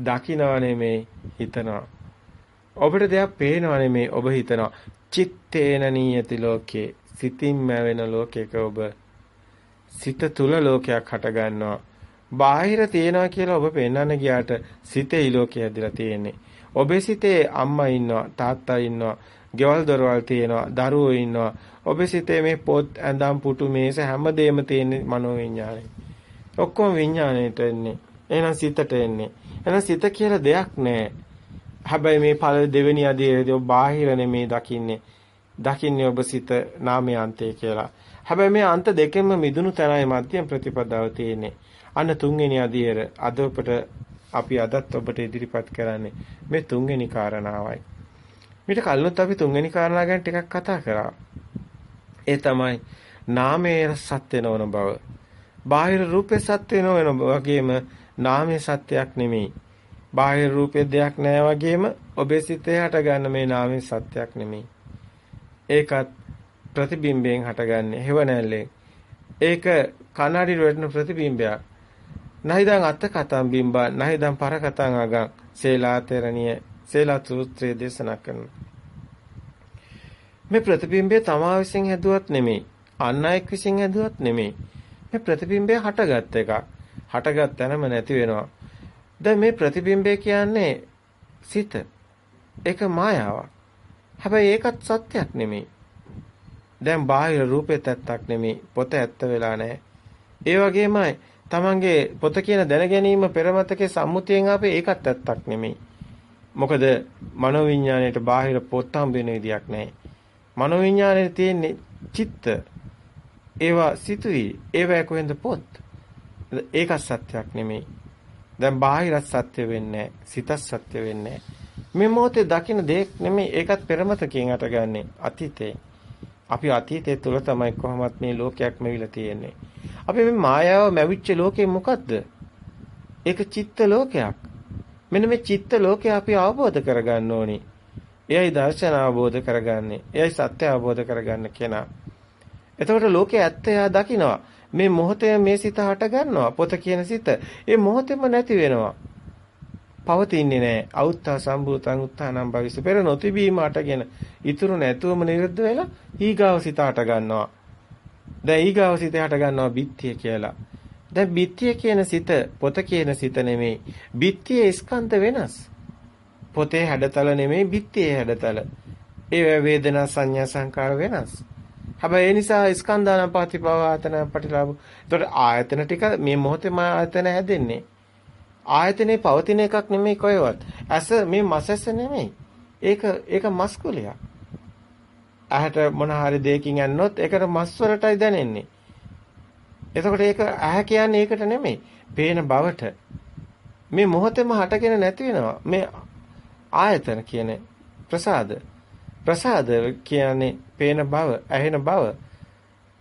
දකින්නව නෙමෙයි හිතනවා. ඔබට දෙයක් පේනව නෙමෙයි ඔබ හිතනවා. චිත්තේන නීයති ලෝකේ සිතින් මැවෙන ලෝකයක ඔබ සිත තුල ලෝකයක් හට ගන්නවා. බාහිර තියනවා කියලා ඔබ පෙන්වන්න ගියාට සිතේ ලෝකය ඇදලා තියෙන්නේ. ඔබේ සිතේ අම්මා ඉන්නවා, තාත්තා ඉන්නවා, ගෙවල් දොරවල් තියෙනවා, දරුවෝ ඉන්නවා. ඔබේ සිතේ මේ පොත්, ඇඳම්, පුටු, මේස හැමදේම තියෙන්නේ මනෝ විඥානේ. ඔක්කොම විඥාණයට එන්නේ. එහෙනම් සිතට එන්නේ. එහෙනම් සිත කියලා දෙයක් නැහැ. හැබැයි මේ පළ දෙවෙනි අධීරයේදී ඔබ බාහිර නෙමේ දකින්නේ. දකින්නේ ඔබ සිත නාමයන්තේ කියලා. හැබැයි මේ අන්ත දෙකෙන්ම මිදුණු තැනයි මධ්‍යම ප්‍රතිපදාව තියෙන්නේ. අන්න තුන්වෙනි අධීර අද ඔබට අපි අදත් ඔබට ඉදිරිපත් කරන්නේ මේ තුන්වෙනි කාරණාවයි. මීට කලිනුත් අපි තුන්වෙනි කාරණා ගැන ටිකක් කතා කරා. ඒ තමයි නාමයේ සත්‍ය නොවන බව. බාහිර රූපේ සත්‍ය නොවන වගේම නාමයේ සත්‍යයක් නෙමෙයි. බාහිර රූපේ දෙයක් නෑ වගේම ඔබේ සිතේ හට ගන්න මේ නාමයේ සත්‍යයක් නෙමෙයි. ඒකත් ප්‍රතිබිම්බයෙන් හටගන්නේ හේව නැල්ලෙන්. ඒක කණ්ණාඩියට වැටෙන ප්‍රතිබිම්බයක්. නහිදං අත්ත කතං බිම්බා නහිදං පර කතං අගං සේලාතරණිය සේලා සූත්‍රයේ දේශනා කරනවා. මේ ප්‍රතිබිම්බය තමා විසින් හැදුවත් නෙමෙයි. අන් අයෙක් විසින් හැදුවත් නෙමෙයි. මේ ප්‍රතිබිම්බය හටගත් එකක්. හටගත් තැනම නැති වෙනවා. දැන් මේ ප්‍රතිබිම්බය කියන්නේ සිත. ඒක මායාවක්. හැබැයි ඒකත් සත්‍යයක් නෙමෙයි. දැන් බාහිර රූපෙත් ඇත්තක් නෙමෙයි. පොත ඇත්ත වෙලා නැහැ. ඒ වගේමයි තමන්ගේ පොත කියන දැන ගැනීම පෙරමතකේ සම්මුතියෙන් ආපේ ඒකත් ඇත්තක් නෙමෙයි. මොකද මනෝවිඤ්ඤාණයට බාහිර පොත් හම්බ වෙන විදියක් නැහැ. මනෝවිඤ්ඤාණයේ තියෙන්නේ චිත්ත. ඒවා සිතුවිලි. ඒවා කොහෙන්ද පොත්? ඒක සත්‍යයක් නෙමෙයි. දැන් බාහිරත් සත්‍ය වෙන්නේ සිතත් සත්‍ය වෙන්නේ මේ මොහොතේ දකින්න දෙයක් නෙමෙයි ඒකත් පෙරමතකින් අටගන්නේ අතීතේ. අපි අතීතයේ තුල තමයි කොහොමත් මේ ලෝකයක් මෙවිලා තියෙන්නේ. අපි මේ මායාව මැවිච්ච ලෝකේ මොකද්ද? ඒක චිත්ත ලෝකයක්. මෙන්න මේ චිත්ත ලෝකය අපි අවබෝධ කරගන්න ඕනි. එයයි දර්ශන අවබෝධ කරගන්නේ. එයයි සත්‍ය අවබෝධ කරගන්න කෙනා. එතකොට ලෝකයේ ඇත්ත එයා දකිනවා. මේ මොහොතේ මේ සිත හට ගන්නවා. පොත කියන සිත. ඒ මොහොතේම නැති වෙනවා. පවතින්නේ නැහැ. අවුත්තා සම්භූතං උත්තානම් භවිස පෙර නොතිබීම අටගෙන ඉතුරු නැතුවම නිරුද්ධ වෙලා ඊගාව සිත හට ගන්නවා. දැන් ඊගාව සිත හට ගන්නවා බිත්තිය කියලා. දැන් බිත්තිය කියන සිත පොත කියන සිත නෙමෙයි. බිත්තියේ ස්කන්ධ වෙනස්. පොතේ හැඩතල නෙමෙයි බිත්තියේ හැඩතල. ඒ වේදනා සංඥා සංකාර වෙනස්. හැබැයි ඒ නිසා ස්කන්ධාන පටිපවාතන පටිලාභ. ඒතකොට ආයතන ටික මේ මොහොතේම ආයතන හැදෙන්නේ. ආයතනේ පවතින එකක් නෙමෙයි කොහෙවත්. ඇස මේ මසැස නෙමෙයි. ඒක ඒක මස් කුලයක්. ඇහැට මොන හරි දෙයකින් ඇන්නොත් ඒකට මස් වලටයි දැනෙන්නේ. එතකොට ඒක ඇහැ කියන්නේ ඒකට නෙමෙයි. පේන බවට. මේ මොහොතේම හටගෙන නැති වෙනවා. මේ ආයතන කියන්නේ ප්‍රසාද. ප්‍රසාද කියන්නේ පේන බව, ඇහෙන බව.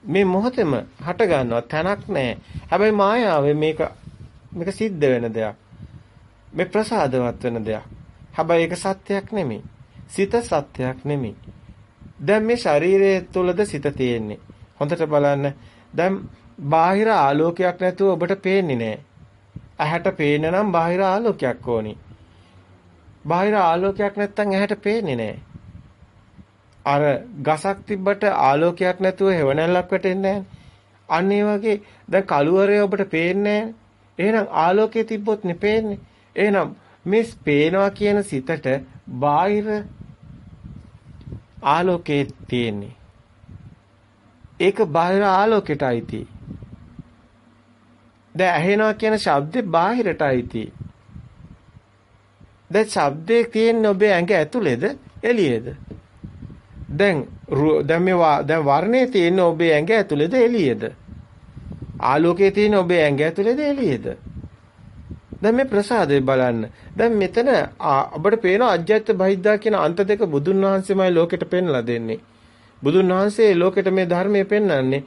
මේ මොහොතේම හට ගන්නවා තැනක් නැහැ. හැබැයි මායාවේ මේක මේක සිද්ධ වෙන දෙයක්. මේ ප්‍රසාදවත් වෙන දෙයක්. හැබැයි ඒක සත්‍යයක් නෙමෙයි. සිත සත්‍යයක් නෙමෙයි. දැන් මේ ශරීරය තුලද සිත තියෙන්නේ. හොඳට බලන්න. දැන් බාහිර ආලෝකයක් නැතුව ඔබට පේන්නේ නැහැ. ඇහැට පේන්න නම් බාහිර ආලෝකයක් ඕනි. බාහිර ආලෝකයක් නැත්තම් ඇහැට පේන්නේ නැහැ. අර ගසක් තිබ්බට ආලෝකයක් නැතුව හෙවණැල්ලක් වැටෙන්නේ නැහැ. අන්න ඒ වගේ දැන් කළුවරේ ඔබට පේන්නේ එහෙනම් ආලෝකයේ තිබ්බොත් නේ පේන්නේ. එහෙනම් මේ පේනවා කියන සිතට බාහිර ආලෝකයේ තියෙන්නේ. ඒක බාහිර ආලෝකයට අයිති. දැන් ඇහෙනවා කියන ශබ්දේ බාහිරට අයිති. දැන් ශබ්දේ තියෙන්නේ ඔබේ ඇඟ ඇතුලේද එළියේද? දැන් දැන් මේ දැන් වර්ණයේ තියෙන්නේ ඔබේ ඇඟ ඇතුලේද එළියේද? ආලෝකයේ තියෙන්නේ ඔබේ ඇඟ ඇතුලේද එළියේද? දැන් මේ ප්‍රසාදේ බලන්න. දැන් මෙතන අපිට පේන අජ්ජත් බහිද්දා කියන අන්ත දෙක බුදුන් වහන්සේමයි ලෝකෙට පෙන්ලා දෙන්නේ. බුදුන් වහන්සේ ලෝකෙට මේ ධර්මයේ පෙන්වන්නේ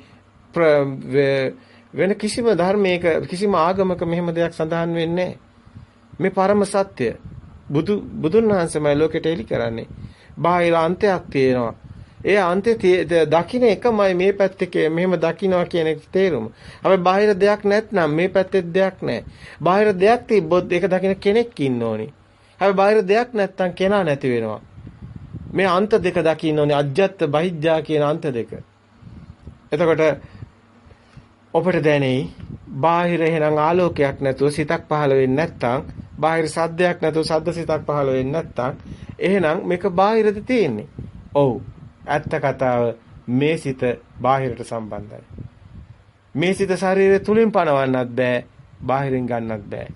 වෙන කිසිම ධර්මයක කිසිම ආගමක මෙහෙම දෙයක් සඳහන් වෙන්නේ මේ පරම සත්‍ය බුදු බුදුන් වහන්සේමයි ලෝකෙට එලි කරන්නේ. බාහිර අන්තයක් තියෙනවා. ඒ අන්තේ දකින්න එකමයි මේ පැත්තේ මෙහෙම දකින්නවා කියන එක තේරුම. හැබැයි බාහිර දෙයක් නැත්නම් මේ පැත්තේ දෙයක් නැහැ. බාහිර දෙයක් තිබ්බොත් ඒක දකින්න කෙනෙක් ඉන්න ඕනි. හැබැයි බාහිර දෙයක් නැත්නම් කෙනා නැති වෙනවා. මේ අන්ත දෙක දකින්න ඕනේ අජ්ජත් බහිජ්ජා කියන අන්ත දෙක. එතකොට ඔබට දැනෙයි බාහිර එහෙනම් ආලෝකයක් නැතුව සිතක් පහළ වෙන්නේ නැත්නම් බාහිර සද්දයක් නැතුව සද්ද සිතක් පහළ වෙන්නේ නැත්නම් එහෙනම් මේක බාහිරද තියෙන්නේ. ඔව්. ඇත්ත කතාව මේ සිත බාහිරට සම්බන්ධයි. මේ සිත ශරීරය තුලින් පණවන්නත් බෑ, බාහිරින් ගන්නත් බෑ.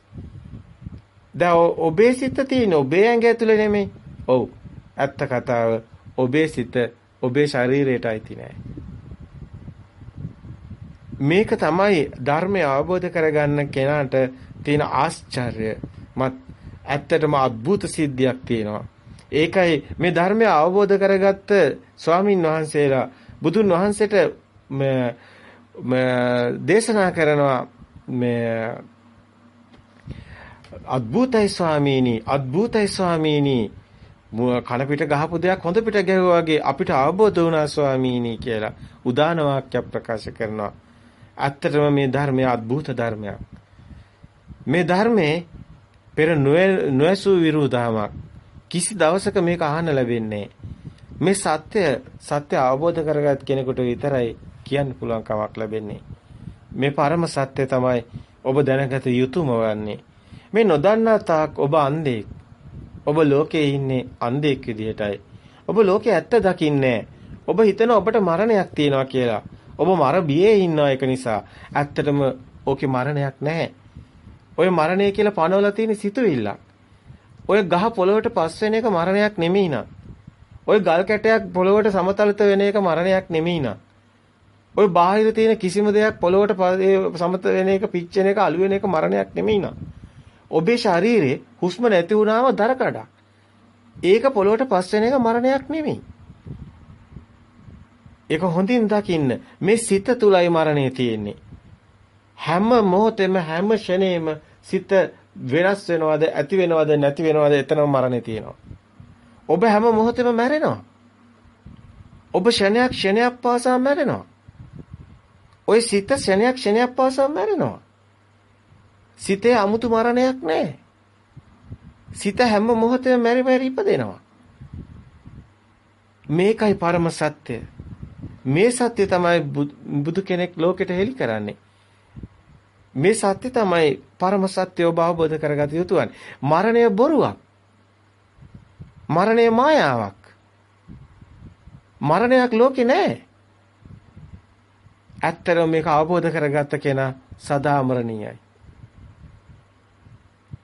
දැන් ඔබේ සිත තියෙන ඔබේ ඇඟ ඇතුලේ නෙමෙයි. ඔව්. ඇත්ත කතාව ඔබේ සිත ඔබේ ශරීරයට අයිති නෑ. මේක තමයි ධර්මය අවබෝධ කරගන්න කෙනාට තියෙන ආශ්චර්ය. මත් ඇත්තටම අద్భుත සිද්ධියක් තියෙනවා. ඒකයි මේ ධර්මය අවබෝධ කරගත්ත ස්වාමින් වහන්සේලා බුදුන් වහන්සේට දේශනා කරනවා මේ අද්භූතයි ස්වාමීනි අද්භූතයි ස්වාමීනි කන පිට ගහපු දෙයක් හොඳ පිට ගැහුවා වගේ අපිට අවබෝධ වුණා ස්වාමීනි කියලා උදාන වාක්‍ය ප්‍රකාශ කරනවා. ඇත්තටම මේ ධර්මය අద్භූත ධර්මයක්. මේ ධර්මයේ පෙර නොඇසු විරුදාමක් කිසි දවසක මේක අහන්න ලැබෙන්නේ මේ සත්‍ය සත්‍ය අවබෝධ කරගත් කෙනෙකුට විතරයි කියන්න පුළුවන් කමක් ලැබෙන්නේ. මේ පරම සත්‍ය තමයි ඔබ දැනගත යුතුම වන්නේ. මේ නොදන්නා තාක් ඔබ අන්ධෙක්. ඔබ ලෝකේ ඉන්නේ අන්ධෙක් විදිහටයි. ඔබ ලෝකේ ඇත්ත දකින්නේ ඔබ හිතන ඔබට මරණයක් තියෙනවා කියලා. ඔබ මර බියේ ඉන්නවා ඒක නිසා. ඇත්තටම ඕකේ මරණයක් නැහැ. ඔය මරණය කියලා පනවලා තියෙන සිතුවිල්ලක්. ඔය ගහ පොළොවට පස් වෙන එක මරණයක් නෙමෙයි නා. ඔය ගල් කැටයක් පොළොවට සමතලිත වෙන එක මරණයක් නෙමෙයි නා. ඔය බාහිර තියෙන කිසිම දෙයක් පොළොවට සමත වෙන එක පිච්චෙන එක අළු වෙන එක මරණයක් නෙමෙයි නා. ඔබේ ශරීරයේ හුස්ම නැති වුණාම දර කඩක්. ඒක පොළොවට පස් වෙන එක මරණයක් නෙමෙයි. ඒක හොඳින් දකින්න මේ සිත තුලයි මරණය තියෙන්නේ. හැම මොහොතෙම හැම ෂණේම සිත වෙනස් වෙනවද ඇති වෙනවද නැති වෙනවද එතනම මරණේ තියෙනවා. ඔබ හැම මොහොතෙම මැරෙනවා. ඔබ ෂණයක් ෂණයක් පාසා මැරෙනවා. ওই සිත ෂණයක් ෂණයක් පාසා මැරෙනවා. සිතේ 아무තු මරණයක් නැහැ. සිත හැම මොහොතෙම මැරි මැරි ඉපදෙනවා. මේකයි පරම සත්‍ය. මේ සත්‍ය තමයි බුදු කෙනෙක් ලෝකෙට හෙළි කරන්නේ. මේ සත්‍ය තමයි පරම සත්‍ය ඔබ අවබෝධ කරගත යුතුවන්නේ. මරණය බොරුවක්. මරණය මායාවක්. මරණයක් ලෝකේ නැහැ. ඇත්තටම මේක අවබෝධ කරගත්ත කෙනා සදා අමරණීයයි.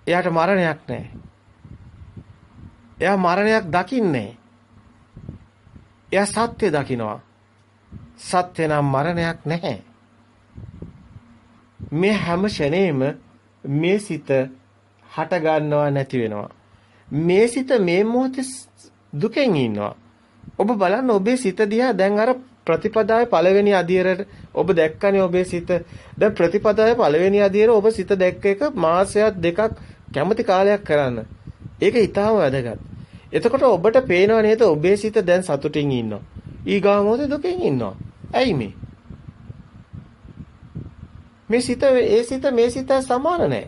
එයාට මරණයක් නැහැ. එයා මරණයක් දකින්නේ එයා සත්‍ය දකිනවා. සත්‍ය නම් මරණයක් නැහැ. මේ හැම ෂණේම මේ සිත හට ගන්නවා නැති වෙනවා. මේ සිත මේ මොහොතේ දුකෙන් ඉන්නවා. ඔබ බලන්න ඔබේ සිත දිහා දැන් අර ප්‍රතිපදාවේ පළවෙනි අදියරට ඔබ දැක්කනේ ඔබේ සිත. දැන් ප්‍රතිපදාවේ පළවෙනි අදියර ඔබ සිත දැක්ක එක මාසයක් දෙකක් කැමති කාලයක් කරන්න. ඒක ඊටාම වැදගත්. එතකොට ඔබට පේනව නේද ඔබේ සිත දැන් සතුටින් ඉන්නවා. ඊගා මොහොතේ දුකෙන් ඉන්නවා. ඇයි මේ? මේ සිත ඒ සිත මේ සිත සමාන නැහැ.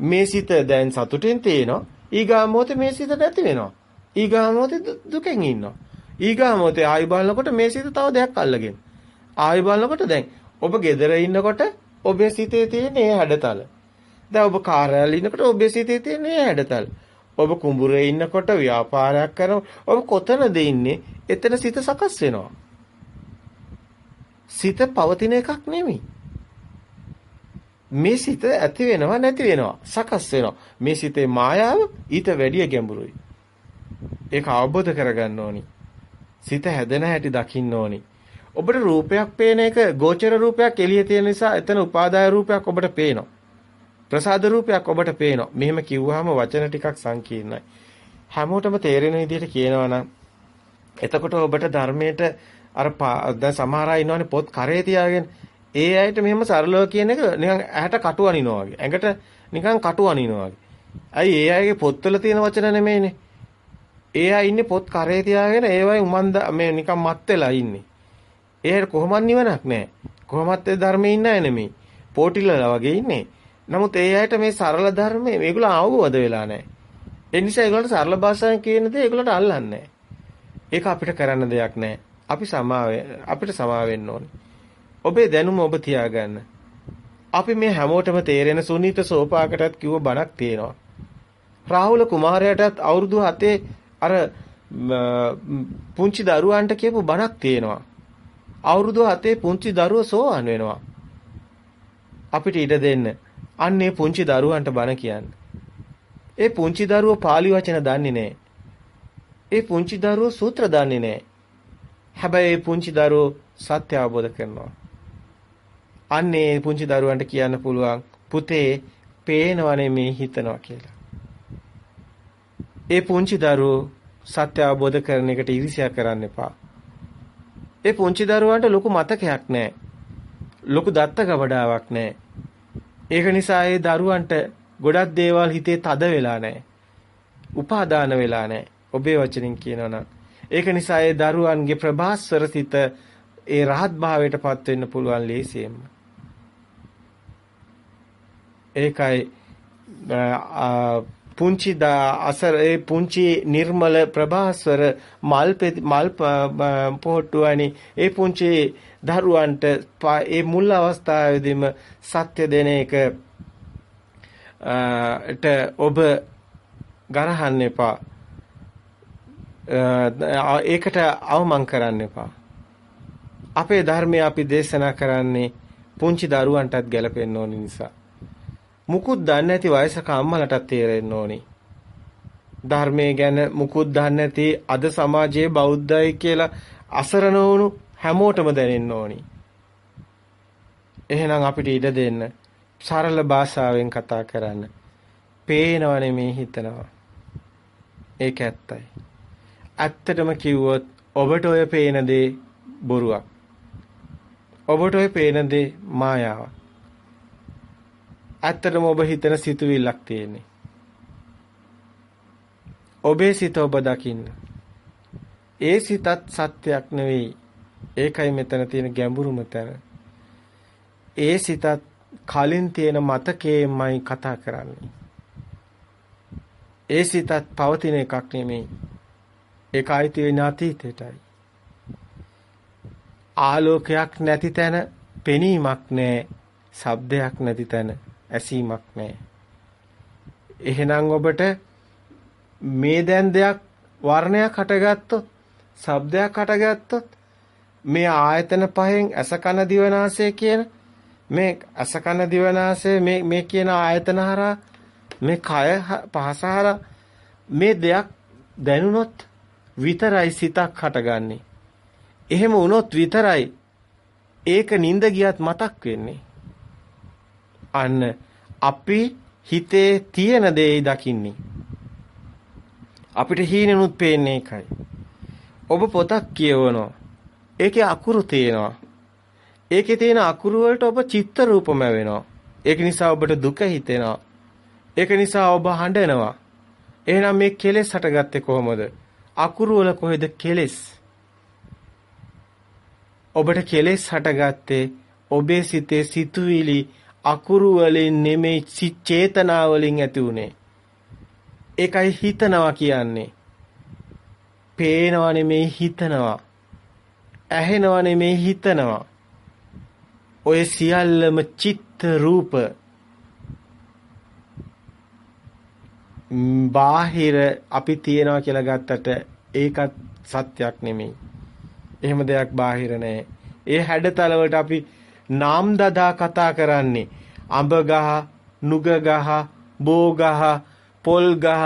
මේ සිත දැන් සතුටින් තියෙනවා. ඊගා මොහොතේ මේ සිත නැති වෙනවා. ඊගා මොහොතේ දුකෙන් ඉන්නවා. ඊගා මොහොතේ ආයි බලනකොට මේ සිත තව දෙයක් අල්ලගෙන. ආයි බලනකොට දැන් ඔබ ගෙදර ඉන්නකොට ඔබේ සිතේ තියෙන ඒ හැඩතල. දැන් ඔබ කාර්යාලේ ඉන්නකොට ඔබේ සිතේ තියෙන ඒ හැඩතල. ඔබ කුඹුරේ ඉන්නකොට ව්‍යාපාරයක් කරන ඔබ කොතනද ඉන්නේ? එතන සිත සකස් වෙනවා. සිත පවතින එකක් නෙමෙයි. මේ සිත ඇති වෙනවා නැති වෙනවා? සකස් වෙනවා. මේ සිතේ මායාව ඊට වැඩිය ගැඹුරුයි. ඒක අවබෝධ කරගන්න ඕනි. සිත හැදෙන හැටි දකින්න ඕනි. ඔබට රූපයක් පේන එක ගෝචර රූපයක් එළියේ තියෙන නිසා එතන උපාදාය රූපයක් ඔබට පේනවා. ප්‍රසාද රූපයක් ඔබට පේනවා. මෙහෙම කිව්වහම වචන ටිකක් සංකීර්ණයි. හැමෝටම තේරෙන විදිහට කියනවා නම් එතකොට ඔබට ධර්මයට අර දැන් සමහර අය ඉන්නවනේ පොත් කරේ තියාගෙන ඒ අයට මෙහෙම සරලව කියන එක නිකන් ඇහැට කටු අනිනවා වගේ. ඇඟට නිකන් කටු අනිනවා වගේ. ඇයි ඒ අයගේ පොත්වල තියෙන වචන නෙමෙයිනේ. ඒ අය ඉන්නේ පොත් කරේ තියාගෙන ඒවයි උමන්ද මේ නිකන් මත් වෙලා ඉන්නේ. ඒකට කොහොමත් නිවනක් නැහැ. කොහොමත් ඒ ධර්මයේ ඉන්න අය නෙමෙයි. පෝටිලලා වගේ ඉන්නේ. නමුත් ඒ අයට මේ සරල ධර්මයේ මේගොල්ලෝ අවබෝධ වෙලා නැහැ. ඒ නිසා ඒගොල්ලන්ට සරල භාෂාවෙන් කියන දේ ඒගොල්ලන්ට අල්ලන්නේ ඒක අපිට කරන්න දෙයක් නැහැ. අපි සමාව අපිට සමාව වෙන්න ඕනේ. ඔබේ දැනුම ඔබ තියාගන්න. අපි මේ හැමෝටම තේරෙන සුනීත සෝපාකටත් කිව්ව බණක් තියෙනවා. රාහුල කුමාරයාටත් අවුරුදු 7 අර පුංචි දරුවන්ට කියපු බණක් තියෙනවා. අවුරුදු 7 පුංචි දරුවෝ සෝවන් වෙනවා. අපිට ඉඩ දෙන්න. අන්නේ පුංචි දරුවන්ට බණ කියන්න. ඒ පුංචි දරුවෝ pāli වචන දන්නේ නැහැ. ඒ පුංචි දරුවෝ සූත්‍ර දන්නේ නැහැ. හැබැයි ඒ පුංචි දරුවෝ සත්‍ය අවබෝධ කරනවා. අන්නේ පුංචි දරුවන්ට කියන්න පුළුවන් පුතේ පේනවනේ මේ හිතනවා කියලා. ඒ පුංචි දරුවෝ සත්‍ය අවබෝධ කරන එකට ඉරිසියා කරන්න එපා. ඒ පුංචි දරුවන්ට ලොකු මතකයක් නැහැ. ලොකු දත්ත ගබඩාවක් නැහැ. ඒක නිසා ඒ දරුවන්ට ගොඩක් දේවල් හිතේ තද වෙලා නැහැ. උපාදාන වෙලා නැහැ. ඔබේ වචනින් කියනවා නම් ඒක නිසා ඒ දරුවන්ගේ ප්‍රභාස්වර සිත ඒ රහත් භාවයටපත් වෙන්න පුළුවන් ලේසියෙන්ම. ඒකයි. පුංචි අසර ඒ පුංචි නිර්මල ප්‍රභාස්වර මල් මල් පොට්ටුවනි ඒ පුංචි දරුවන්ට ඒ මුල් අවස්ථාවේදීම සත්‍ය දෙන එක ට ඔබ ගරහන්න එපා. ඒකට අවමන් කරන්න එපා. අපේ ධර්මය අපි දේශනා කරන්නේ පුංචි දරුවන්ටත් ගැලපෙන්න ඕන නිසා. මුකුත් දන්නේ නැති වයසක අම්මලටත් තේරෙන්න ඕනි. ධර්මයේ ගැන මුකුත් දන්නේ නැති අද සමාජයේ බෞද්ධයි කියලා අසරණ වුණු හැමෝටම දැනෙන්න ඕනි. එහෙනම් අපිට ඉඩ දෙන්න සරල භාෂාවෙන් කතා කරන්න. පේනව නෙමේ හිතනවා. ඒක ඇත්තයි. ඇත්තටම කිව්වොත් ඔබට ඔය පේන දේ බොරුවක්. ඔබට ඔය පේන දේ මායාවක්. ඇත්තටම ඔබ හිතන සිතුවිල්ලක් තියෙන්නේ. ඔබේ සිත ඔබ දකින්න. ඒ සිතත් සත්‍යයක් නෙවෙයි. ඒකයි මෙතන තියෙන ගැඹුරුම තැන. ඒ සිතත් කලින් තියෙන මතකයේමයි කතා කරන්නේ. ඒ සිතත් පවතින එකක් නෙමෙයි. ඒක ආйти වෙන අතීතයටයි. ආලෝකයක් නැති තැන පෙනීමක් නැහැ. ශබ්දයක් නැති තැන ඇසීමක් නැහැ. එහෙනම් ඔබට මේ දැන් දෙයක් වර්ණයක් හටගත්තොත්, ශබ්දයක් හටගත්තොත්, මේ ආයතන පහෙන් අස කන දිවනාසය කියන මේ අස කන දිවනාසය මේ මේ කියන ආයතන හරහා මේ කය පහසහර මේ දෙයක් දැනුනොත් විතරයි සිතක් හටගන්නේ. එහෙම වුණොත් විතරයි ඒක නිින්ද ගියත් මතක් වෙන්නේ. අන්න අපි හිතේ තියෙන දේ දකින්නේ. අපිට හීනෙනුත් පේන්නේ ඒකයි. ඔබ පොතක් කියවනවා. ඒකේ අකුරු තියෙනවා. ඒකේ තියෙන අකුරු වලට ඔබ චිත්ත රූපම වෙනවා. ඒක නිසා ඔබට දුක හිතෙනවා. ඒක නිසා ඔබ හඬනවා. එහෙනම් මේ කෙලෙස් හටගත්තේ කොහොමද? අකුරු වල කොහෙද කෙලෙස්? ඔබට කෙලෙස් හටගත්තේ ඔබේ සිතේ සිතුවිලි අකුරු වලින් නෙමෙයි චේතනා වලින් ඇති උනේ. ඒකයි හිතනවා කියන්නේ. පේනවා නෙමෙයි හිතනවා. ඇහෙනවා නෙමෙයි හිතනවා. ඔය සියල්ලම චිත්ත රූප බාහිර අපි තියනවා කියලා ගත්තට ඒකත් සත්‍යක් නෙමෙයි. එහෙම දෙයක් බාහිර නැහැ. ඒ හැඩතල වලට අපි නාම් දදා කතා කරන්නේ අඹ ගහ, නුග ගහ, බෝ ගහ, පොල් ගහ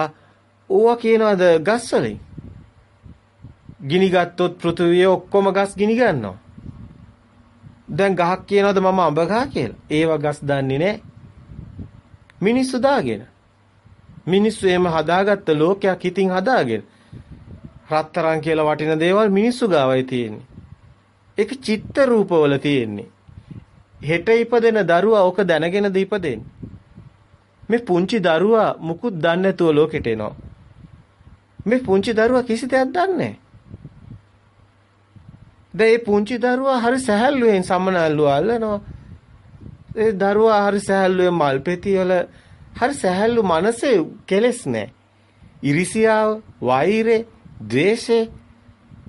ඕවා කියනවාද ගස් වලින්? ගිනි ගත්තොත් පෘථුවිය ඔක්කොම ගස් ගිනි ගන්නවා. දැන් ගහක් කියනවාද මම අඹ ගහ කියලා? ඒව ගස් දන්නේ නැහැ. මිනිස්සු දාගෙන. මිනිස්සු එහෙම හදාගත්ත ලෝකයක් හිතින් හදාගෙන. රත්තරන් කියලා වටින දේවල් මිනිස්සු ගාවයි තියෙන්නේ. ඒක චිත්ත රූපවල තියෙන්නේ. හෙට ඉපදෙන දරුවා ඕක දැනගෙනද ඉපදෙන්නේ. මේ පුංචි දරුවා මුකුත් දන්නේ නැතුව ලෝකෙට එනවා. මේ පුංචි දරුවා කිසි දෙයක් දන්නේ නැහැ. දැන් මේ පුංචි දරුවා හරි සැහැල්ලුවෙන් සම්මනල්ලුව අල්ලනවා. ඒ දරුවා හරි සැහැල්ලුවෙන් මල්පෙති වල හරි සැහැල්ලු මනසේ කෙලෙස් නැහැ. ඉරිසියාව, වෛරය, ද්වේෂය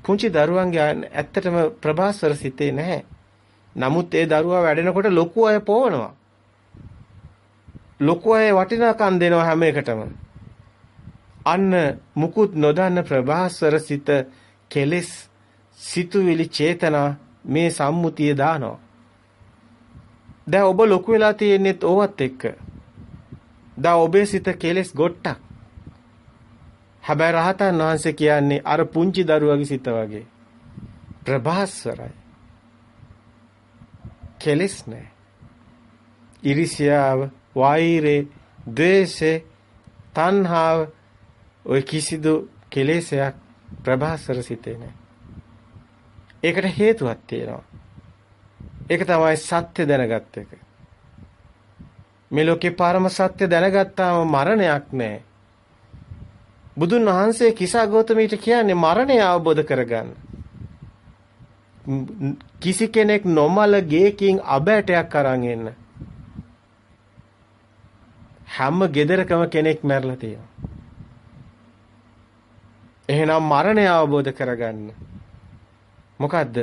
පුංචි දරුවන්ගේ ඇත්තටම ප්‍රභාස්වර සිතේ නැහැ. නමුත් ඒ දරුවා වැඩෙනකොට ලොකු අය පොවනවා. ලොකු අය වටිනාකම් දෙනවා හැම එකටම. අන්න මුකුත් නොදන්න ප්‍රභාස්වර සිත කෙලෙස් සිතුවිලි චේතනා මේ සම්මුතිය දානවා. දැන් ඔබ ලොකු වෙලා තියෙන්නේත් ඕවත් එක්ක. දැන් ඔබේ සිත කෙලෙස් ගොට්ටක්. හැබැයි රහතන් වහන්සේ කියන්නේ අර පුංචි දරුවගේ සිත වගේ. ප්‍රභාස්වරයි. කෙලෙස් නැහැ. ඉරිසියාව, වෛරේ, ද්වේෂේ, තණ්හාව ඔය කිසිදු කෙලෙසයක් ප්‍රභාස්වර සිතේ නැහැ. ඒකට හේතුවක් තියෙනවා. ඒක තමයි සත්‍ය දැනගත් එක. මේ ලෝකේ පරම සත්‍ය දැනගත්තාම මරණයක් නැහැ. බුදුන් වහන්සේ කිසා ගෞතමීට කියන්නේ මරණය අවබෝධ කරගන්න. කිසි කෙනෙක් නොමල ගේකින් අබෑටයක් අරන් එන්න. හැම ගෙදරකම කෙනෙක් මැරලා තියෙනවා. එහෙනම් මරණය අවබෝධ කරගන්න. මොකද්ද?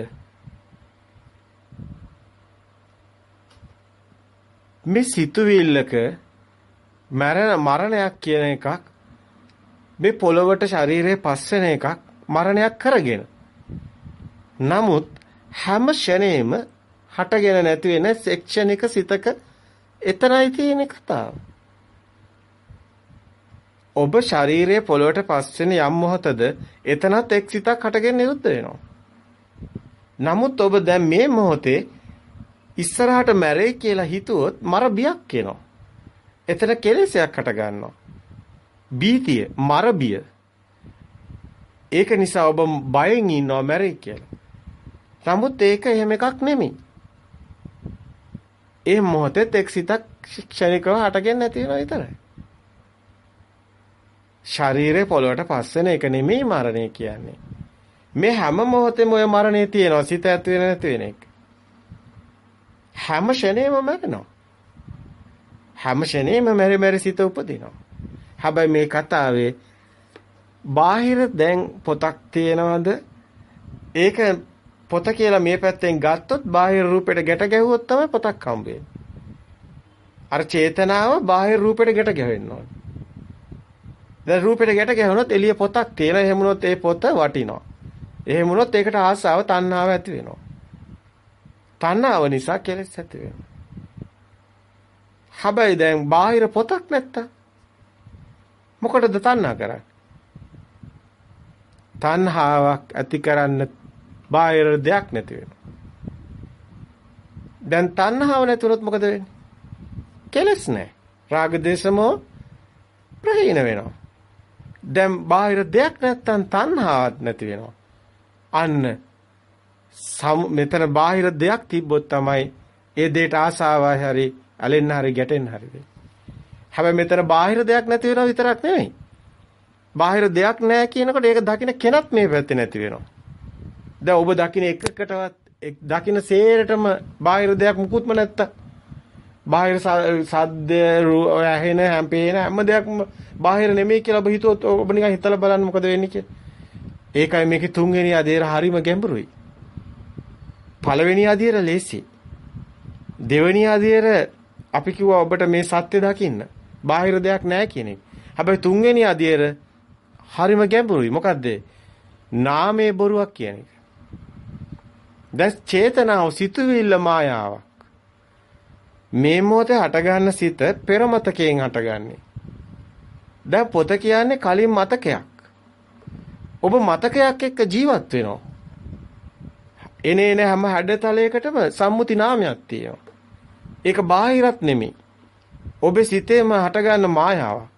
මේ සිතුවිල්ලක මරණ මරණයක් කියන එකක් මේ පොළවට ශරීරයේ පස්සෙන එකක් මරණයක් කරගෙන. නමුත් හැම ෂණේම හටගෙන නැති වෙන සෙක්ෂණික සිතක එතරයි තියෙන කතාව. ඔබ ශරීරයේ පොළවට පස්සෙන යම් මොහතද එතනත් එක් සිතක් හටගෙන නිරුද්ධ වෙනවා. නමුත් ඔබ දැන් මේ මොහොතේ ඉස්සරහට මැරෙයි කියලා හිතුවොත් මර බියක් එනවා. එතන කෙලෙසයක් හට ගන්නවා. බීතිය, මර බිය. ඒක නිසා ඔබ බයෙන් ඉන්නවා මැරෙයි කියලා. නමුත් ඒක එහෙම එකක් නෙමෙයි. ඒ මොහොතේ එක් සිතක් ක්ෂණිකව හටගෙන නැති වෙනවා විතරයි. ශරීරේ පොළොවට පස්සෙන එක නෙමෙයි මරණය කියන්නේ. මේ හැම මොහොතෙම ඔය මරණේ තියෙනවා සිත ඇති වෙන නැති වෙන එක. හැම ෂණේම මැරෙනවා. හැම ෂණේම මෙරි මෙරි සිත උපදිනවා. හැබැයි මේ කතාවේ බාහිර දැන් පොතක් තියෙනවද? ඒක පොත කියලා මේ පැත්තෙන් ගත්තොත් බාහිර රූපෙට ගැට ගැහුවොත් තමයි පොතක් හම්බෙන්නේ. අර චේතනාව බාහිර රූපෙට ගැට ගැහෙන්න ඕනේ. දැන් රූපෙට ගැට ගැහුණොත් එළිය පොතක් තියෙන එහෙම ඒ පොත වටිනවා. එහෙම වුණොත් ඒකට ආසාව තණ්හාව ඇති වෙනවා. තණ්හාව නිසා කෙලෙස් ඇති වෙනවා. හැබැයි දැන් බාහිර පොතක් නැත්තම් මොකටද තණ්හා කරන්නේ? තණ්හාවක් ඇති කරන්න බාහිර දෙයක් නැති වෙනවා. දැන් තණ්හාව නැතුනොත් මොකද වෙන්නේ? කෙලස් නැහැ. රාග දේශමෝ ප්‍රහීන වෙනවා. දැන් බාහිර දෙයක් නැත්තම් තණ්හාවක් නැති වෙනවා. අන්න මෙතන බාහිර දෙයක් තිබ්බොත් තමයි ඒ දෙයට ආසාවයි හරි ඇලෙන්න හරි ගැටෙන්න හරි වෙන්නේ. හැබැයි මෙතන බාහිර දෙයක් නැති වෙනවා විතරක් නෙමෙයි. බාහිර දෙයක් නැහැ කියනකොට ඒක දකින්න කෙනත් මේ පැත්තේ නැති වෙනවා. දැන් ඔබ දකින්න එකකටවත් දකින්න සේරටම බාහිර දෙයක් මුකුත්ම නැත්තම් බාහිර සද්ද ඇහෙන හැම පේන හැම දෙයක්ම බාහිර නෙමෙයි කියලා ඔබ හිතුවොත් ඔබ නිකන් හිතලා බලන්න මොකද වෙන්නේ කියලා. ඒකයි මේකේ තුන්වෙනි අධීර හරිම ගැඹුරුයි. පළවෙනි අධීර ලේසි. දෙවෙනි අධීර අපි කිව්වා ඔබට මේ සත්‍ය දකින්න. බාහිර දෙයක් නැහැ කියන එක. හැබැයි තුන්වෙනි අධීර හරිම ගැඹුරුයි. මොකද්ද? නාමයේ බොරුවක් කියන එක. දැන් චේතනාව සිතුවිල්ල මායාවක්. මේ මොහොතේ හටගන්න සිත පෙර මතකයෙන් හටගන්නේ. දැන් පොත කියන්නේ කලින් මතකයක්. ඔබ මතකයක් එක්ක ජීවත් වෙනවා. එනේ එන හැම හැඩතලයකටම සම්මුති නාමයක් තියෙනවා. ඒක බාහිරත් නෙමෙයි. ඔබේ සිතේම හටගන්න මායාවක්.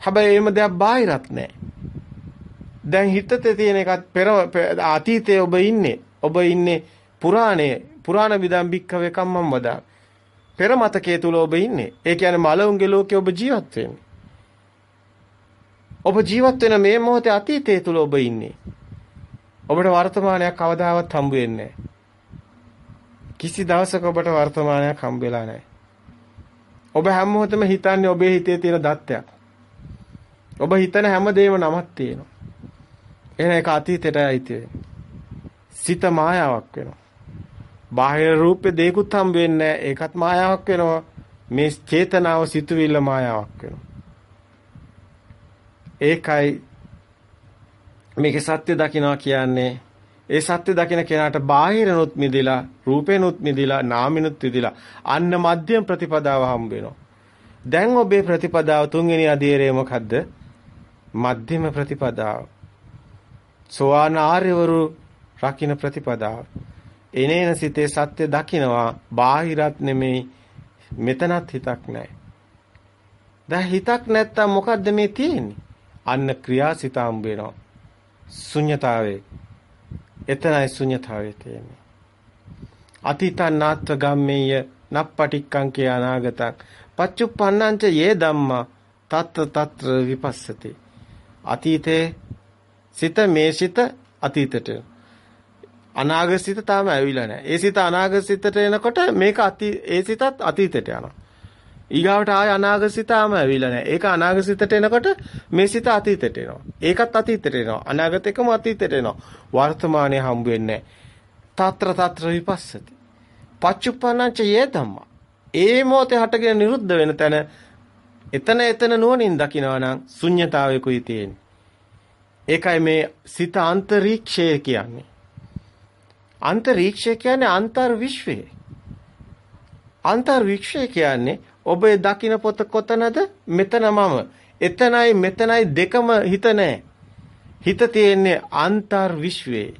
හැබැයි එහෙම දෙයක් බාහිරත් නැහැ. දැන් හිතේ තියෙන එකත් පෙර අතීතයේ ඔබ ඉන්නේ. ඔබ ඉන්නේ පුරාණයේ පුරාණ විදම් බික්කවේ කම්මම් වදා. පෙර මතකයේ තුල ඔබ ඉන්නේ. ඒ කියන්නේ මලවුන්ගේ ලෝකේ ඔබ ජීවත් වෙන්නේ. ඔබ ජීවත් වෙන මේ මොහොතේ අතීතයේ තුල ඔබ ඉන්නේ. ඔබට වර්තමානයක් කවදාවත් හම්බ වෙන්නේ කිසි දවසක ඔබට වර්තමානයක් හම්බ වෙලා නැහැ. ඔබ හැම මොහොතෙම හිතන්නේ ඔබේ හිතේ තියෙන දත්තයක්. ඔබ හිතන හැමදේම නමක් තියෙනවා. එහෙනම් ඒක අතීතයට අයිති වෙනවා. සිත මායාවක් වෙනවා. බාහිර රූපේ දෙයක්වත් හම්බ වෙන්නේ ඒකත් මායාවක් වෙනවා. මේ චේතනාව සිතුවිල්ල මායාවක් වෙනවා. ඒකයි මේකේ සත්‍ය දකින්නවා කියන්නේ ඒ සත්‍ය දකින කෙනාට බාහිරනොත් මිදිලා රූපේනොත් මිදිලා නාමිනුත් මිදිලා අන්න මධ්‍යම ප්‍රතිපදාව හම්බ වෙනවා. දැන් ඔබේ ප්‍රතිපදාව තුන්වෙනි අධීරය මොකද්ද? මධ්‍යම ප්‍රතිපදාව. සෝවාන් ආර්යවරු රකින්න ප්‍රතිපදාව. එනේන සිතේ සත්‍ය දකිනවා බාහිරත් නෙමෙයි මෙතනත් හිතක් නැහැ. දැන් හිතක් නැත්තම් මොකද්ද මේ තියෙන්නේ? අන්න ක්‍රියාසිත හම්බ වෙනවා. ශුන්්‍යතාවේ. එතනයි ශුන්්‍යතාවේ තියෙන්නේ. අතීතං නාත්ව ගම්මේය නප්පටික්කං කිය අනාගතං පච්චුප්පන්නංච යේ ධම්මා තත්ත තත්‍ර විපස්සති අතීතේ සිත මේ සිත අතීතයට අනාගත සිත තාම ඇවිල්ලා නැහැ. ඒ සිත අනාගත සිතට එනකොට මේක අති ඒ සිතත් අතීතයට යනවා. ඊගාවට ආය අනාගත සිත තාම ඇවිල්ලා නැහැ. ඒක අනාගත සිතට එනකොට මේ සිත අතීතයට එනවා. ඒකත් අතීතයට එනවා. අනාගත එකම අතීතයට එනවා. වර්තමානයේ හම්බ වෙන්නේ තත්‍ර තත්‍ර විපස්සති. පච්චුප්පන්නංච යේ ධම්මා. ඒ මොහොතේ හටගෙන නිරුද්ධ වෙන තැන එතන එතන නුවණින් දකිනවා නම් ශුන්්‍යතාවයකුයි තියෙන්නේ. ඒකයි මේ සිත අන්තරීක්ෂය කියන්නේ. අන්තරීක්ෂය කියන්නේ අන්තර් විශ්වය. අන්තර් විශ්වය කියන්නේ ඔබේ දකින්න පොත කොතනද? මෙතන මම. එතනයි මෙතනයි දෙකම හිත නැහැ. හිත තියෙන්නේ අන්තර් විශ්වයේ.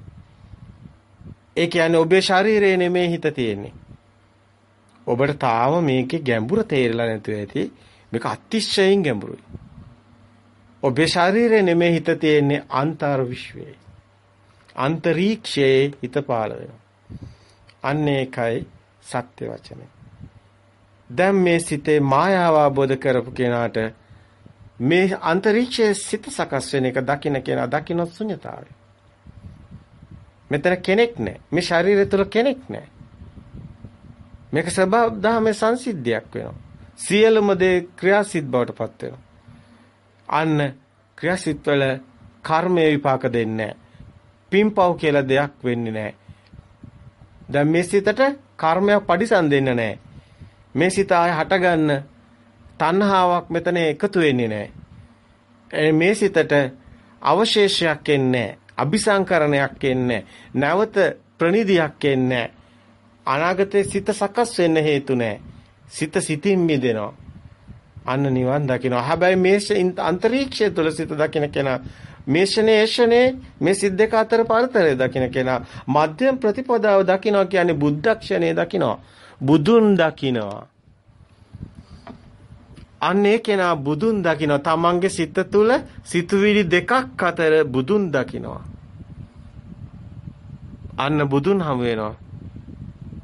ඒ කියන්නේ ඔබේ ශරීරයේ නෙමේ හිත තියෙන්නේ. ඔබට තාම මේකේ ගැඹුර තේරෙලා නැතුව ඇති. මේක අතිශයින් ගැඹුරුයි. ඔබේ ශරීරය නෙමෙයි හිත තියෙන්නේ අන්තර් විශ්වයේ. අන්තරීක්ෂයේ හිත පාල වෙනවා. අන්න ඒකයි සත්‍ය වචනේ. දැන් මේ සිතේ මායාව අවබෝධ කරපු කෙනාට මේ අන්තරීක්ෂයේ සිත සකස් වෙන එක දකින්න කෙනා දකින්න ශුන්‍යතාවය. මෙතන කෙනෙක් නැහැ. මේ ශරීරය තුළ කෙනෙක් නැහැ. මේක ස්වභාව දහමේ සංසිද්ධියක් වෙනවා. සියලුම දේ ක්‍රියාසිත බවට පත් වෙනවා. අන්න ක්‍රියාසිත වල කර්මය විපාක දෙන්නේ නැහැ. පින්පව් කියලා දෙයක් වෙන්නේ නැහැ. දැන් මේ සිතට කර්මයක් පරිසම් දෙන්න නැහැ. මේ සිත ආය හටගන්න තණ්හාවක් මෙතන එකතු වෙන්නේ නැහැ. මේ සිතට අවශේෂයක් එන්නේ අபிසංකරණයක් එන්නේ නැවත ප්‍රනිධියක් එන්නේ අනාගතයේ සිත සකස් වෙන්න හේතු නැහැ. සිත සිතින් මිදෙනවා. අන්න නිවන් දකිනවා. හැබැයි මේ අන්තරීක්ෂය තුළ සිත දකින කෙනා මේෂනේ ඒෂනේ මේ සිත් දෙක අතර පරතරය දකින කෙනා මධ්‍යම ප්‍රතිපදාව දකිනවා කියන්නේ බුද්ධක්ෂණේ දකිනවා. බුදුන් දකිනවා. අන්නේ කෙනා බුදුන් දකිනවා. තමන්ගේ සිත තුළ සිතුවිලි දෙකක් අතර බුදුන් දකිනවා. අන්න බුදුන් හමු වෙනවා.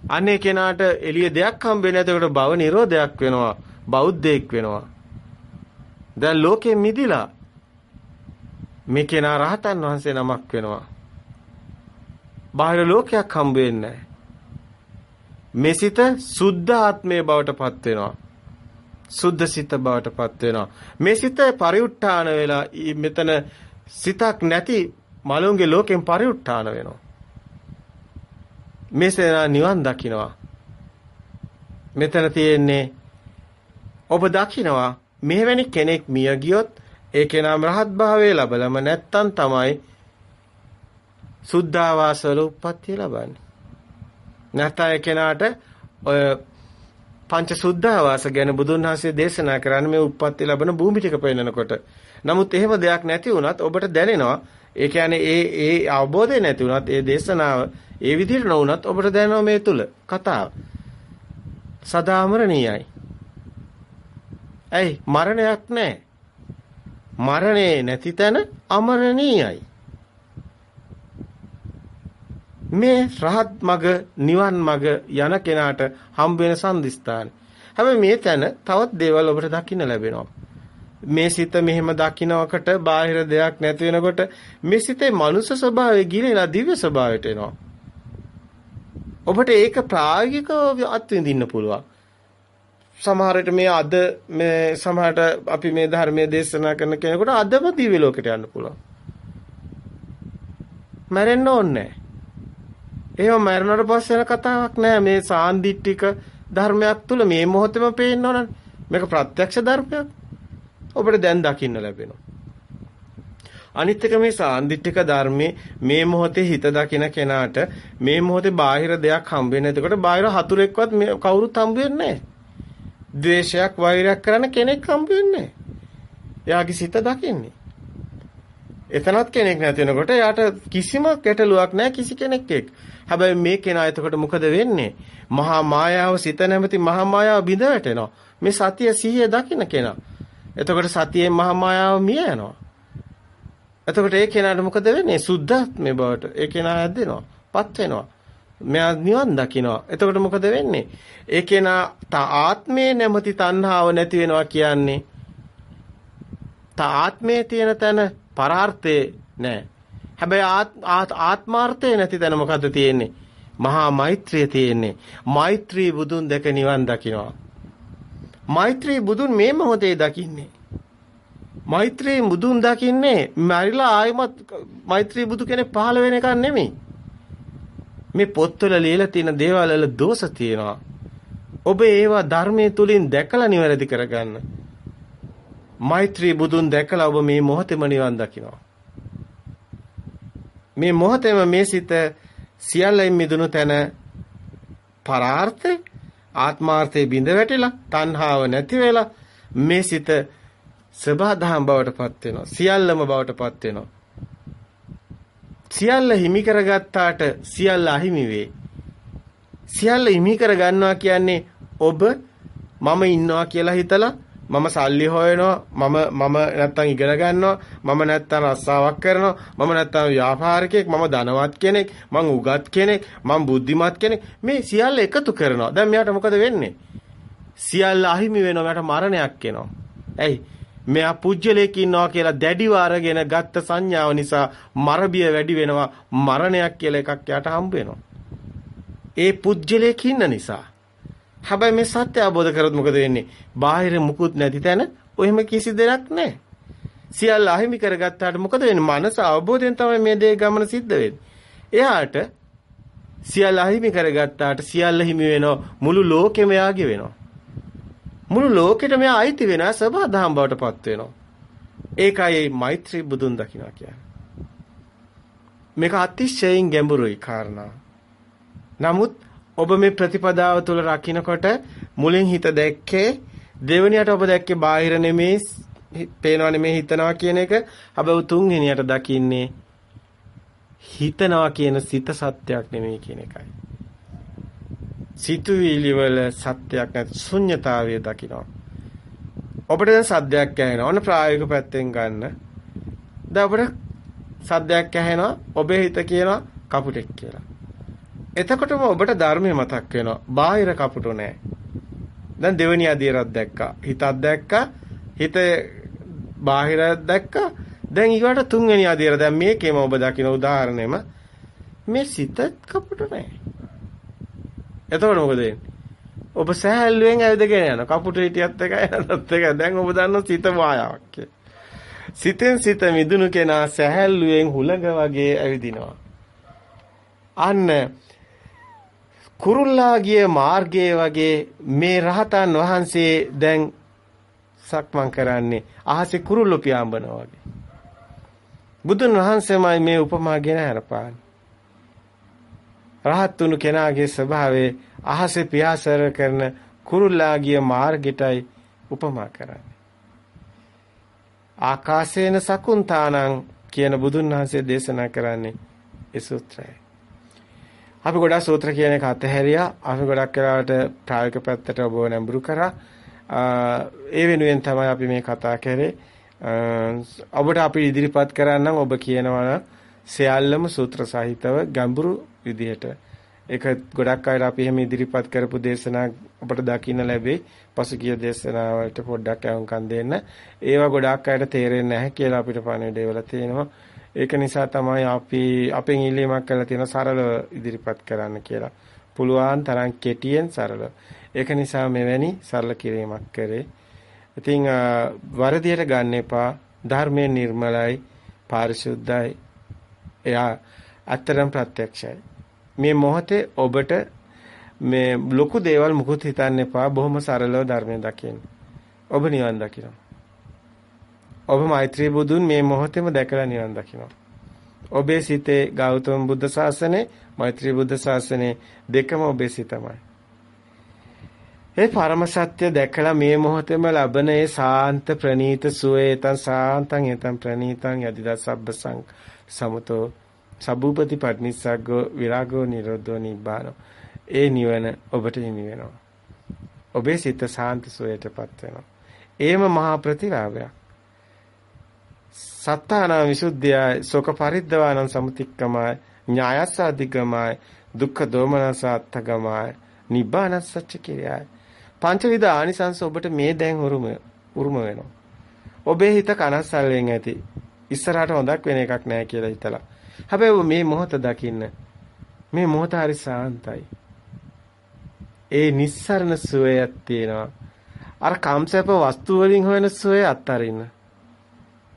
අනේ කෙනාට එළිය දෙයක් හම්බ වෙන්නේ නැතකොට භව නිරෝධයක් වෙනවා. බෞද්ධයෙක් වෙනවා. දැන් ලෝකෙ මිදිලා මේ කෙනා රහතන් වහන්සේ නමක් වෙනවා. බාහිර ලෝකයක් හම්බ වෙන්නේ මේ සිත සුද්ධ ආත්මයේ බවට පත් වෙනවා. සුද්ධ සිත බවට පත් වෙනවා. මේ සිත පරිඋත්ථාන වෙලා මෙතන සිතක් නැති මලුන්ගේ ලෝකෙන් පරිඋත්ථාන වෙනවා. මෙසේ නිවන් දකින්නවා. මෙතන තියෙන්නේ ඔබ දකින්නවා මෙවැනි කෙනෙක් මිය ගියොත් ඒ කෙනාම රහත් භාවයේ ලබලම නැත්තම් තමයි සුද්ධාවාසවල උප්පත්තිය ලබන්නේ. නැත්නම් ඒ කෙනාට ඔය පංච සුද්ධාවාස ගැන බුදුන් වහන්සේ දේශනා කරන්නේ මේ උප්පත්ති ලැබෙන භූමි ටික පෙන්නකොට. නමුත් එහෙම දෙයක් නැති වුණත් ඔබට දැනෙනවා ඒ කියන්නේ ඒ ඒ අවබෝධය නැති වුණත් ඒ දේශනාව ඒ විදිහට නොවුනත් ඔබට දැනෙනවා මේ තුල කතාව. සදාමරණීයයි. ඇයි මරණයක් නැහැ. මරණේ නැති තැන අමරණීයයි. මේ රහත් මග නිවන් මග යන කෙනාට හම්බ වෙන සම්දිස්ථාන. හැබැයි මේ තැන තවත් දේවල් ඔබට දකින්න ලැබෙනවා. මේ සිත මෙහෙම දකින්නකට බාහිර දෙයක් නැති වෙනකොට මේ සිතේ මනුෂ්‍ය ස්වභාවය ගිලිලා දිව්‍ය ස්වභාවයට එනවා. ඔබට ඒක ප්‍රායෝගිකව අත්විඳින්න පුළුවන්. සමහර විට මේ අද මේ සමහරට අපි මේ ධර්මයේ දේශනා කරන කෙනෙකුට අදම දිව්‍ය ලෝකෙට යන්න පුළුවන්. මැරෙන්න ඕනේ එහෙම මැරුණාට පස්සේ යන කතාවක් නෑ මේ සාන්දිටික ධර්මයක් තුල මේ මොහොතේම පේන්න ඕනනේ. මේක ප්‍රත්‍යක්ෂ ධර්මයක්. ඔබට දැන් දකින්න ලැබෙනවා. අනිත් එක මේ සාන්දිටික ධර්මයේ මේ මොහොතේ හිත දකින කෙනාට මේ මොහොතේ බාහිර දෙයක් හම්බ වෙන්නේ නැතකොට බාහිර හතුරෙක්වත් කවුරුත් හම්බ වෙන්නේ නැහැ. ද්වේෂයක් වෛරයක් කරන කෙනෙක් හම්බ වෙන්නේ නැහැ. එයාගේ සිත දකින්නේ. එතනත් කෙනෙක් නැති වෙනකොට එයාට කිසිම ගැටලුවක් නැහැ කිසි කෙනෙක් එක්ක. හැබැයි මේ කෙනා එතකොට මොකද වෙන්නේ? මහා මායාව සිත නැමැති මහා මායාව බිඳ වැටෙනවා. මේ සතිය සිහිය දකින්න කෙනා. එතකොට සතියේ මහා මායාව මිය යනවා. එතකොට ඒ කෙනාට මොකද වෙන්නේ? සුද්ධාත්මේ බවට ඒ කෙනා ඇද්දෙනවා. පත් වෙනවා. මෙයා නිවන් දකිනවා. එතකොට මොකද වෙන්නේ? ඒ කෙනා ආත්මේ නැමැති තණ්හාව නැති වෙනවා කියන්නේ ආත්මයේ තියෙන තැන පරාර්ථේ නැහැ. හැබැයි ආත්මාර්ථය නැති තැන මොකද්ද තියෙන්නේ? මහා මෛත්‍රිය තියෙන්නේ. මෛත්‍රී බුදුන් දැක නිවන් දකිනවා. මෛත්‍රී බුදුන් මේ මොහොතේ දකින්නේ. මෛත්‍රී බුදුන් දකින්නේ මරිලා ආයමත් මෛත්‍රී බුදු කෙනෙක් පහළ වෙන එකක් නෙමෙයි. මේ පොත්වල ලියලා තියෙන දේවල් වල දෝෂ තියෙනවා. ඔබ ඒවා ධර්මයේ තුලින් දැකලා නිවැරදි කරගන්න. මෛත්‍රී බුදුන් දැකලා ඔබ මේ මොහොතේම නිවන් දකිනවා. මේ මොහොතේම මේ සිත සියල්ලෙන් මිදුණු තැන පරාර්ථේ ආත්මාර්ථේ බිඳ වැටිලා තණ්හාව නැති වෙලා මේ සිත සබහාදහම් බවට පත් වෙනවා. සියල්ලම බවට පත් වෙනවා. සියල්ල හිමි කරගත්තාට සියල්ල අහිමි වේ. සියල්ල හිමි කරගන්නවා කියන්නේ ඔබ මම ඉන්නවා කියලා හිතලා මම සල්ලි හොයනවා මම මම නැත්තම් ඉගෙන ගන්නවා මම නැත්තම් රස්සාවක් කරනවා මම නැත්තම් ව්‍යාපාරිකයෙක් මම ධනවත් කෙනෙක් මම උගත් කෙනෙක් මම බුද්ධිමත් කෙනෙක්. මේ සියල්ල එකතු කරනවා. දැන් මෙයාට මොකද වෙන්නේ? සියල්ල අහිමි වෙනවා. මෙයාට මරණයක් එනවා. ඇයි? මෙයා පුජ්‍යලයක ඉන්නවා කියලා දැඩිව අරගෙන ගත්ත සංඥාව නිසා මරබිය වැඩි වෙනවා මරණයක් කියලා එකක් යාට හම්බ වෙනවා. ඒ පුජ්‍යලයක ඉන්න නිසා. හැබැයි මේ සත්‍ය අවබෝධ කරගොත් මොකද වෙන්නේ? බාහිර මුකුත් නැති තැන ඔහෙම කිසි දෙයක් නැහැ. සියල්ල අහිමි කරගත්තාට මොකද වෙන්නේ? මනස අවබෝධයෙන් තමයි මේ දේ ගමන සිද්ධ වෙන්නේ. එයාට සියල්ල අහිමි කරගත්තාට සියල්ල හිමි වෙනවා මුළු ලෝකෙම යාගේ වෙනවා. මුළු ලෝකෙටම අයිති වෙන සබහාදහම් බවට පත් වෙනවා. ඒකයි මෛත්‍රී බුදුන් දකින්නවා කියන්නේ. මේක අතිශයින් ගැඹුරුයි කාරණා. නමුත් ඔබ මේ ප්‍රතිපදාව තුළ රකින්නකොට මුලින් හිත දැක්කේ දෙවෙනියට ඔබ දැක්කේ බාහිර නෙමේ පේනවා නෙමේ හිතනවා කියන එක. හැබැයි තුන්වෙනියට දකින්නේ හිතනවා කියන සිත සත්‍යයක් නෙමෙයි කියන එකයි. සිතුවිලි වල සත්‍යයක් නැති ශුන්්‍යතාවය දකිනවා. ඔබට දැන් සද්දයක් ඇහෙනවා. ඔන්න ප්‍රායෝගික පැත්තෙන් ගන්න. දැන් ඔබට සද්දයක් ඇහෙනවා. ඔබේ හිත කියනවා කපුටෙක් කියලා. එතකොටම ඔබට ධර්මය මතක් වෙනවා. බාහිර කපුටු නෑ. දැන් දෙවෙනි අදියරක් දැක්කා. හිතක් දැක්කා. හිත බාහිරයක් දැක්කා. දැන් ඊවට තුන්වෙනි අදියර දැන් මේකේම ඔබ දකින උදාහරණයම මේ සිත කපුටු නෑ. එතකොට මොකද වෙන්නේ? ඔබ සහැල්ලුවෙන් ඇවිදගෙන යන කපුටු හිටියත් එකයි නැත්ත් එකයි. දැන් ඔබ දන්න සිත මායාවක් කියලා. සිතෙන් සිත මිදුණු කෙනා සැහැල්ලුවෙන් හුලඟ වගේ ඇවිදිනවා. අන්න කුරුල්ලා ගිය මාර්ගයේ වගේ මේ රහතන් වහන්සේ දැන් සක්මන් කරන්නේ අහසේ කුරුල්ලෝ පියාඹනවා වගේ. බුදුන් වහන්සේමයි මේ උපමාගෙන හරපාන්නේ. රහත් වුණු කෙනාගේ ස්වභාවය අහසේ පියාසර කරන කුරුල්ලා ගිය මාර්ගයටයි උපමා කරන්නේ. ආකාශේන සකුන්තානං කියන බුදුන් වහන්සේ දේශනා කරන්නේ ඒ සූත්‍රයයි. අපි ගොඩක් සූත්‍ර කියන එක අතහැරියා. අපි ගොඩක් වෙලාවට ප්‍රායෝගික පැත්තට ඔබ නැඹුරු කරා. ඒ වෙනුවෙන් තමයි අපි මේ කතා කරේ. ඔබට අපි ඉදිරිපත් කරන්නම් ඔබ කියනවා සියල්ලම සූත්‍ර සහිතව ගැඹුරු විදිහට ඒක ගොඩක් අය අපි එහෙම ඉදිරිපත් කරපු දේශනා අපට දකින්න ලැබෙයි. පසුගිය දේශනාවලට පොඩ්ඩක් අහුම්කම් දෙන්න. ඒවා ගොඩක් අයට තේරෙන්නේ නැහැ කියලා අපිට පණිවිඩය වල තියෙනවා. ඒක නිසා තමයි අපි අපෙන් ඉල්ලීමක් කරලා තියෙන සරලව ඉදිරිපත් කරන්න කියලා. පුළුවන් තරම් කෙටියෙන් සරලව. ඒක නිසා මෙවැනි සරල කිරීමක් කරේ. ඉතින් වරදියට ගන්න එපා. ධර්මයේ නිර්මලයි, පාරිශුද්ධයි. එයා අත්‍තරම් ප්‍රත්‍යක්ෂයි. මේ මොහොතේ ඔබට මේ ලොකු දේවල් මුකුත් හිතන්න එපා. බොහොම සරලව ධර්මය දකින්න. ඔබ නිවන් දකිනවා. ඔබ මෛත්‍රී බුදුන් මේ මොහොතේම දැකලා නිවන් දකිනවා. ඔබේ සිතේ ගෞතම බුද්ධ ශාසනේ මෛත්‍රී බුද්ධ ශාසනේ දෙකම ඔබේ සිතමයි. ඒ පරම සත්‍ය දැකලා මේ මොහොතේම ලබන ඒ සාන්ත ප්‍රනීත සුවේ තං සාන්තං යතං ප්‍රනීතං යදිදා සබ්බ සමුතෝ සබ්බූපති පටිනිස්සග්ගෝ විරාගෝ නිරෝධෝ නිබ්බානෝ ඒ නිවන ඔබට හිමි වෙනවා. ඔබේ සිත සාන්ත සෝයටපත් වෙනවා. ඒම මහා ප්‍රතිලාභයක්. සත්තාන විසුද්ධිය සෝක පරිද්දවානං සමුතික්කමයි ඥායස්ස අධිගමයි දුක්ඛ දෝමනස අත්තගමයි නිබ්බානස්සච්ච කිරියයි. පංචවිධ ආනිසංස ඔබට මේ දැන් උරුම උරුම වෙනවා. ඔබේ හිත කනස්සල්ලෙන් ඇති. ඉස්සරහට හොඳක් වෙන එකක් නැහැ කියලා හිතලා. හැබැයි මේ මොහොත දකින්න මේ මොහොත හරි සාන්තයි. ඒ නිස්සරණ සුවයක් තියෙනවා. අර කම්සප වස්තු වලින් හොයන සුවය අත්තරින්න.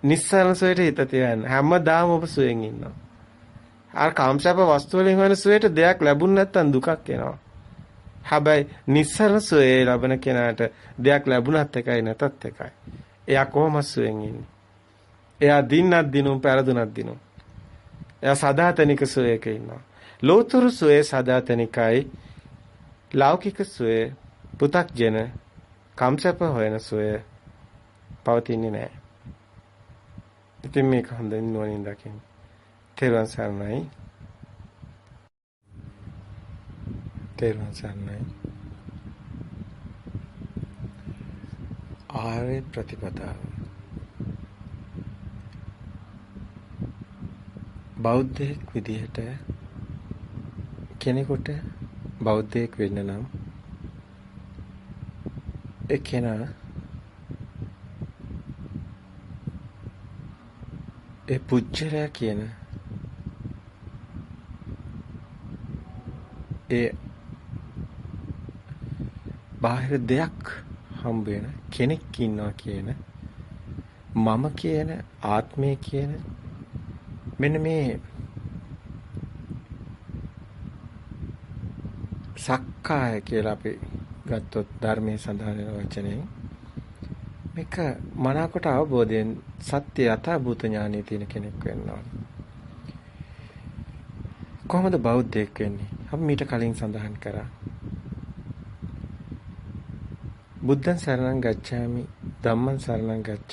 නිස්සරණ සුවයට හිත තියන්න. හැමදාම ඔබ සුවෙන් ඉන්නවා. අර කාමසප වස්තු වලින් හොයන සුවයට දෙයක් ලැබුණ නැත්නම් දුකක් එනවා. හැබැයි නිස්සරණ සුවේ ලබන කෙනාට දෙයක් ලැබුණත් එකයි නැතත් එකයි. එයා කොහොම සුවෙන් ඉන්නේ? එයා දින්නක් දිනුම් පෙරදුනක් දිනුම්. එයා සදාතනික සුවයක ඉන්නවා. ලෝතුරු සුවේ සදාතනිකයි. ලෞකික සුවේ පු탁ජන කම්සප හොයන සුවේ පවතින්නේ නැහැ. ඉතින් මේක හොඳින් නුවණින් දකින්න. තේරුවන් සරණයි. තේරුවන් සරණයි. ආර්ය ප්‍රතිපදාව බෞද්ධයෙක් විදිහට කෙනෙකුට බෞද්ධයෙක් වෙන්න නම් ඒ කෙනා ඒ පුජ්‍යලයා කියන ඒ බාහිර දෙයක් හම්බ වෙන කෙනෙක් ඉන්නවා කියන මම කියන ආත්මය කියන මෙන්න මේ සක්කාය කියලා අපි ගත්තොත් ධර්මයේ සඳහන් වෙන වචනයෙන් මේක මනාකොට අවබෝධයෙන් සත්‍ය යථාභූත ඥානයේ තියෙන කෙනෙක් වෙන්න ඕන. කොහොමද බෞද්ධයෙක් වෙන්නේ? අපි මීට කලින් සඳහන් කරා. බුද්ධං සරණං ගච්ඡාමි ධම්මං සරණං ගච්ඡාමි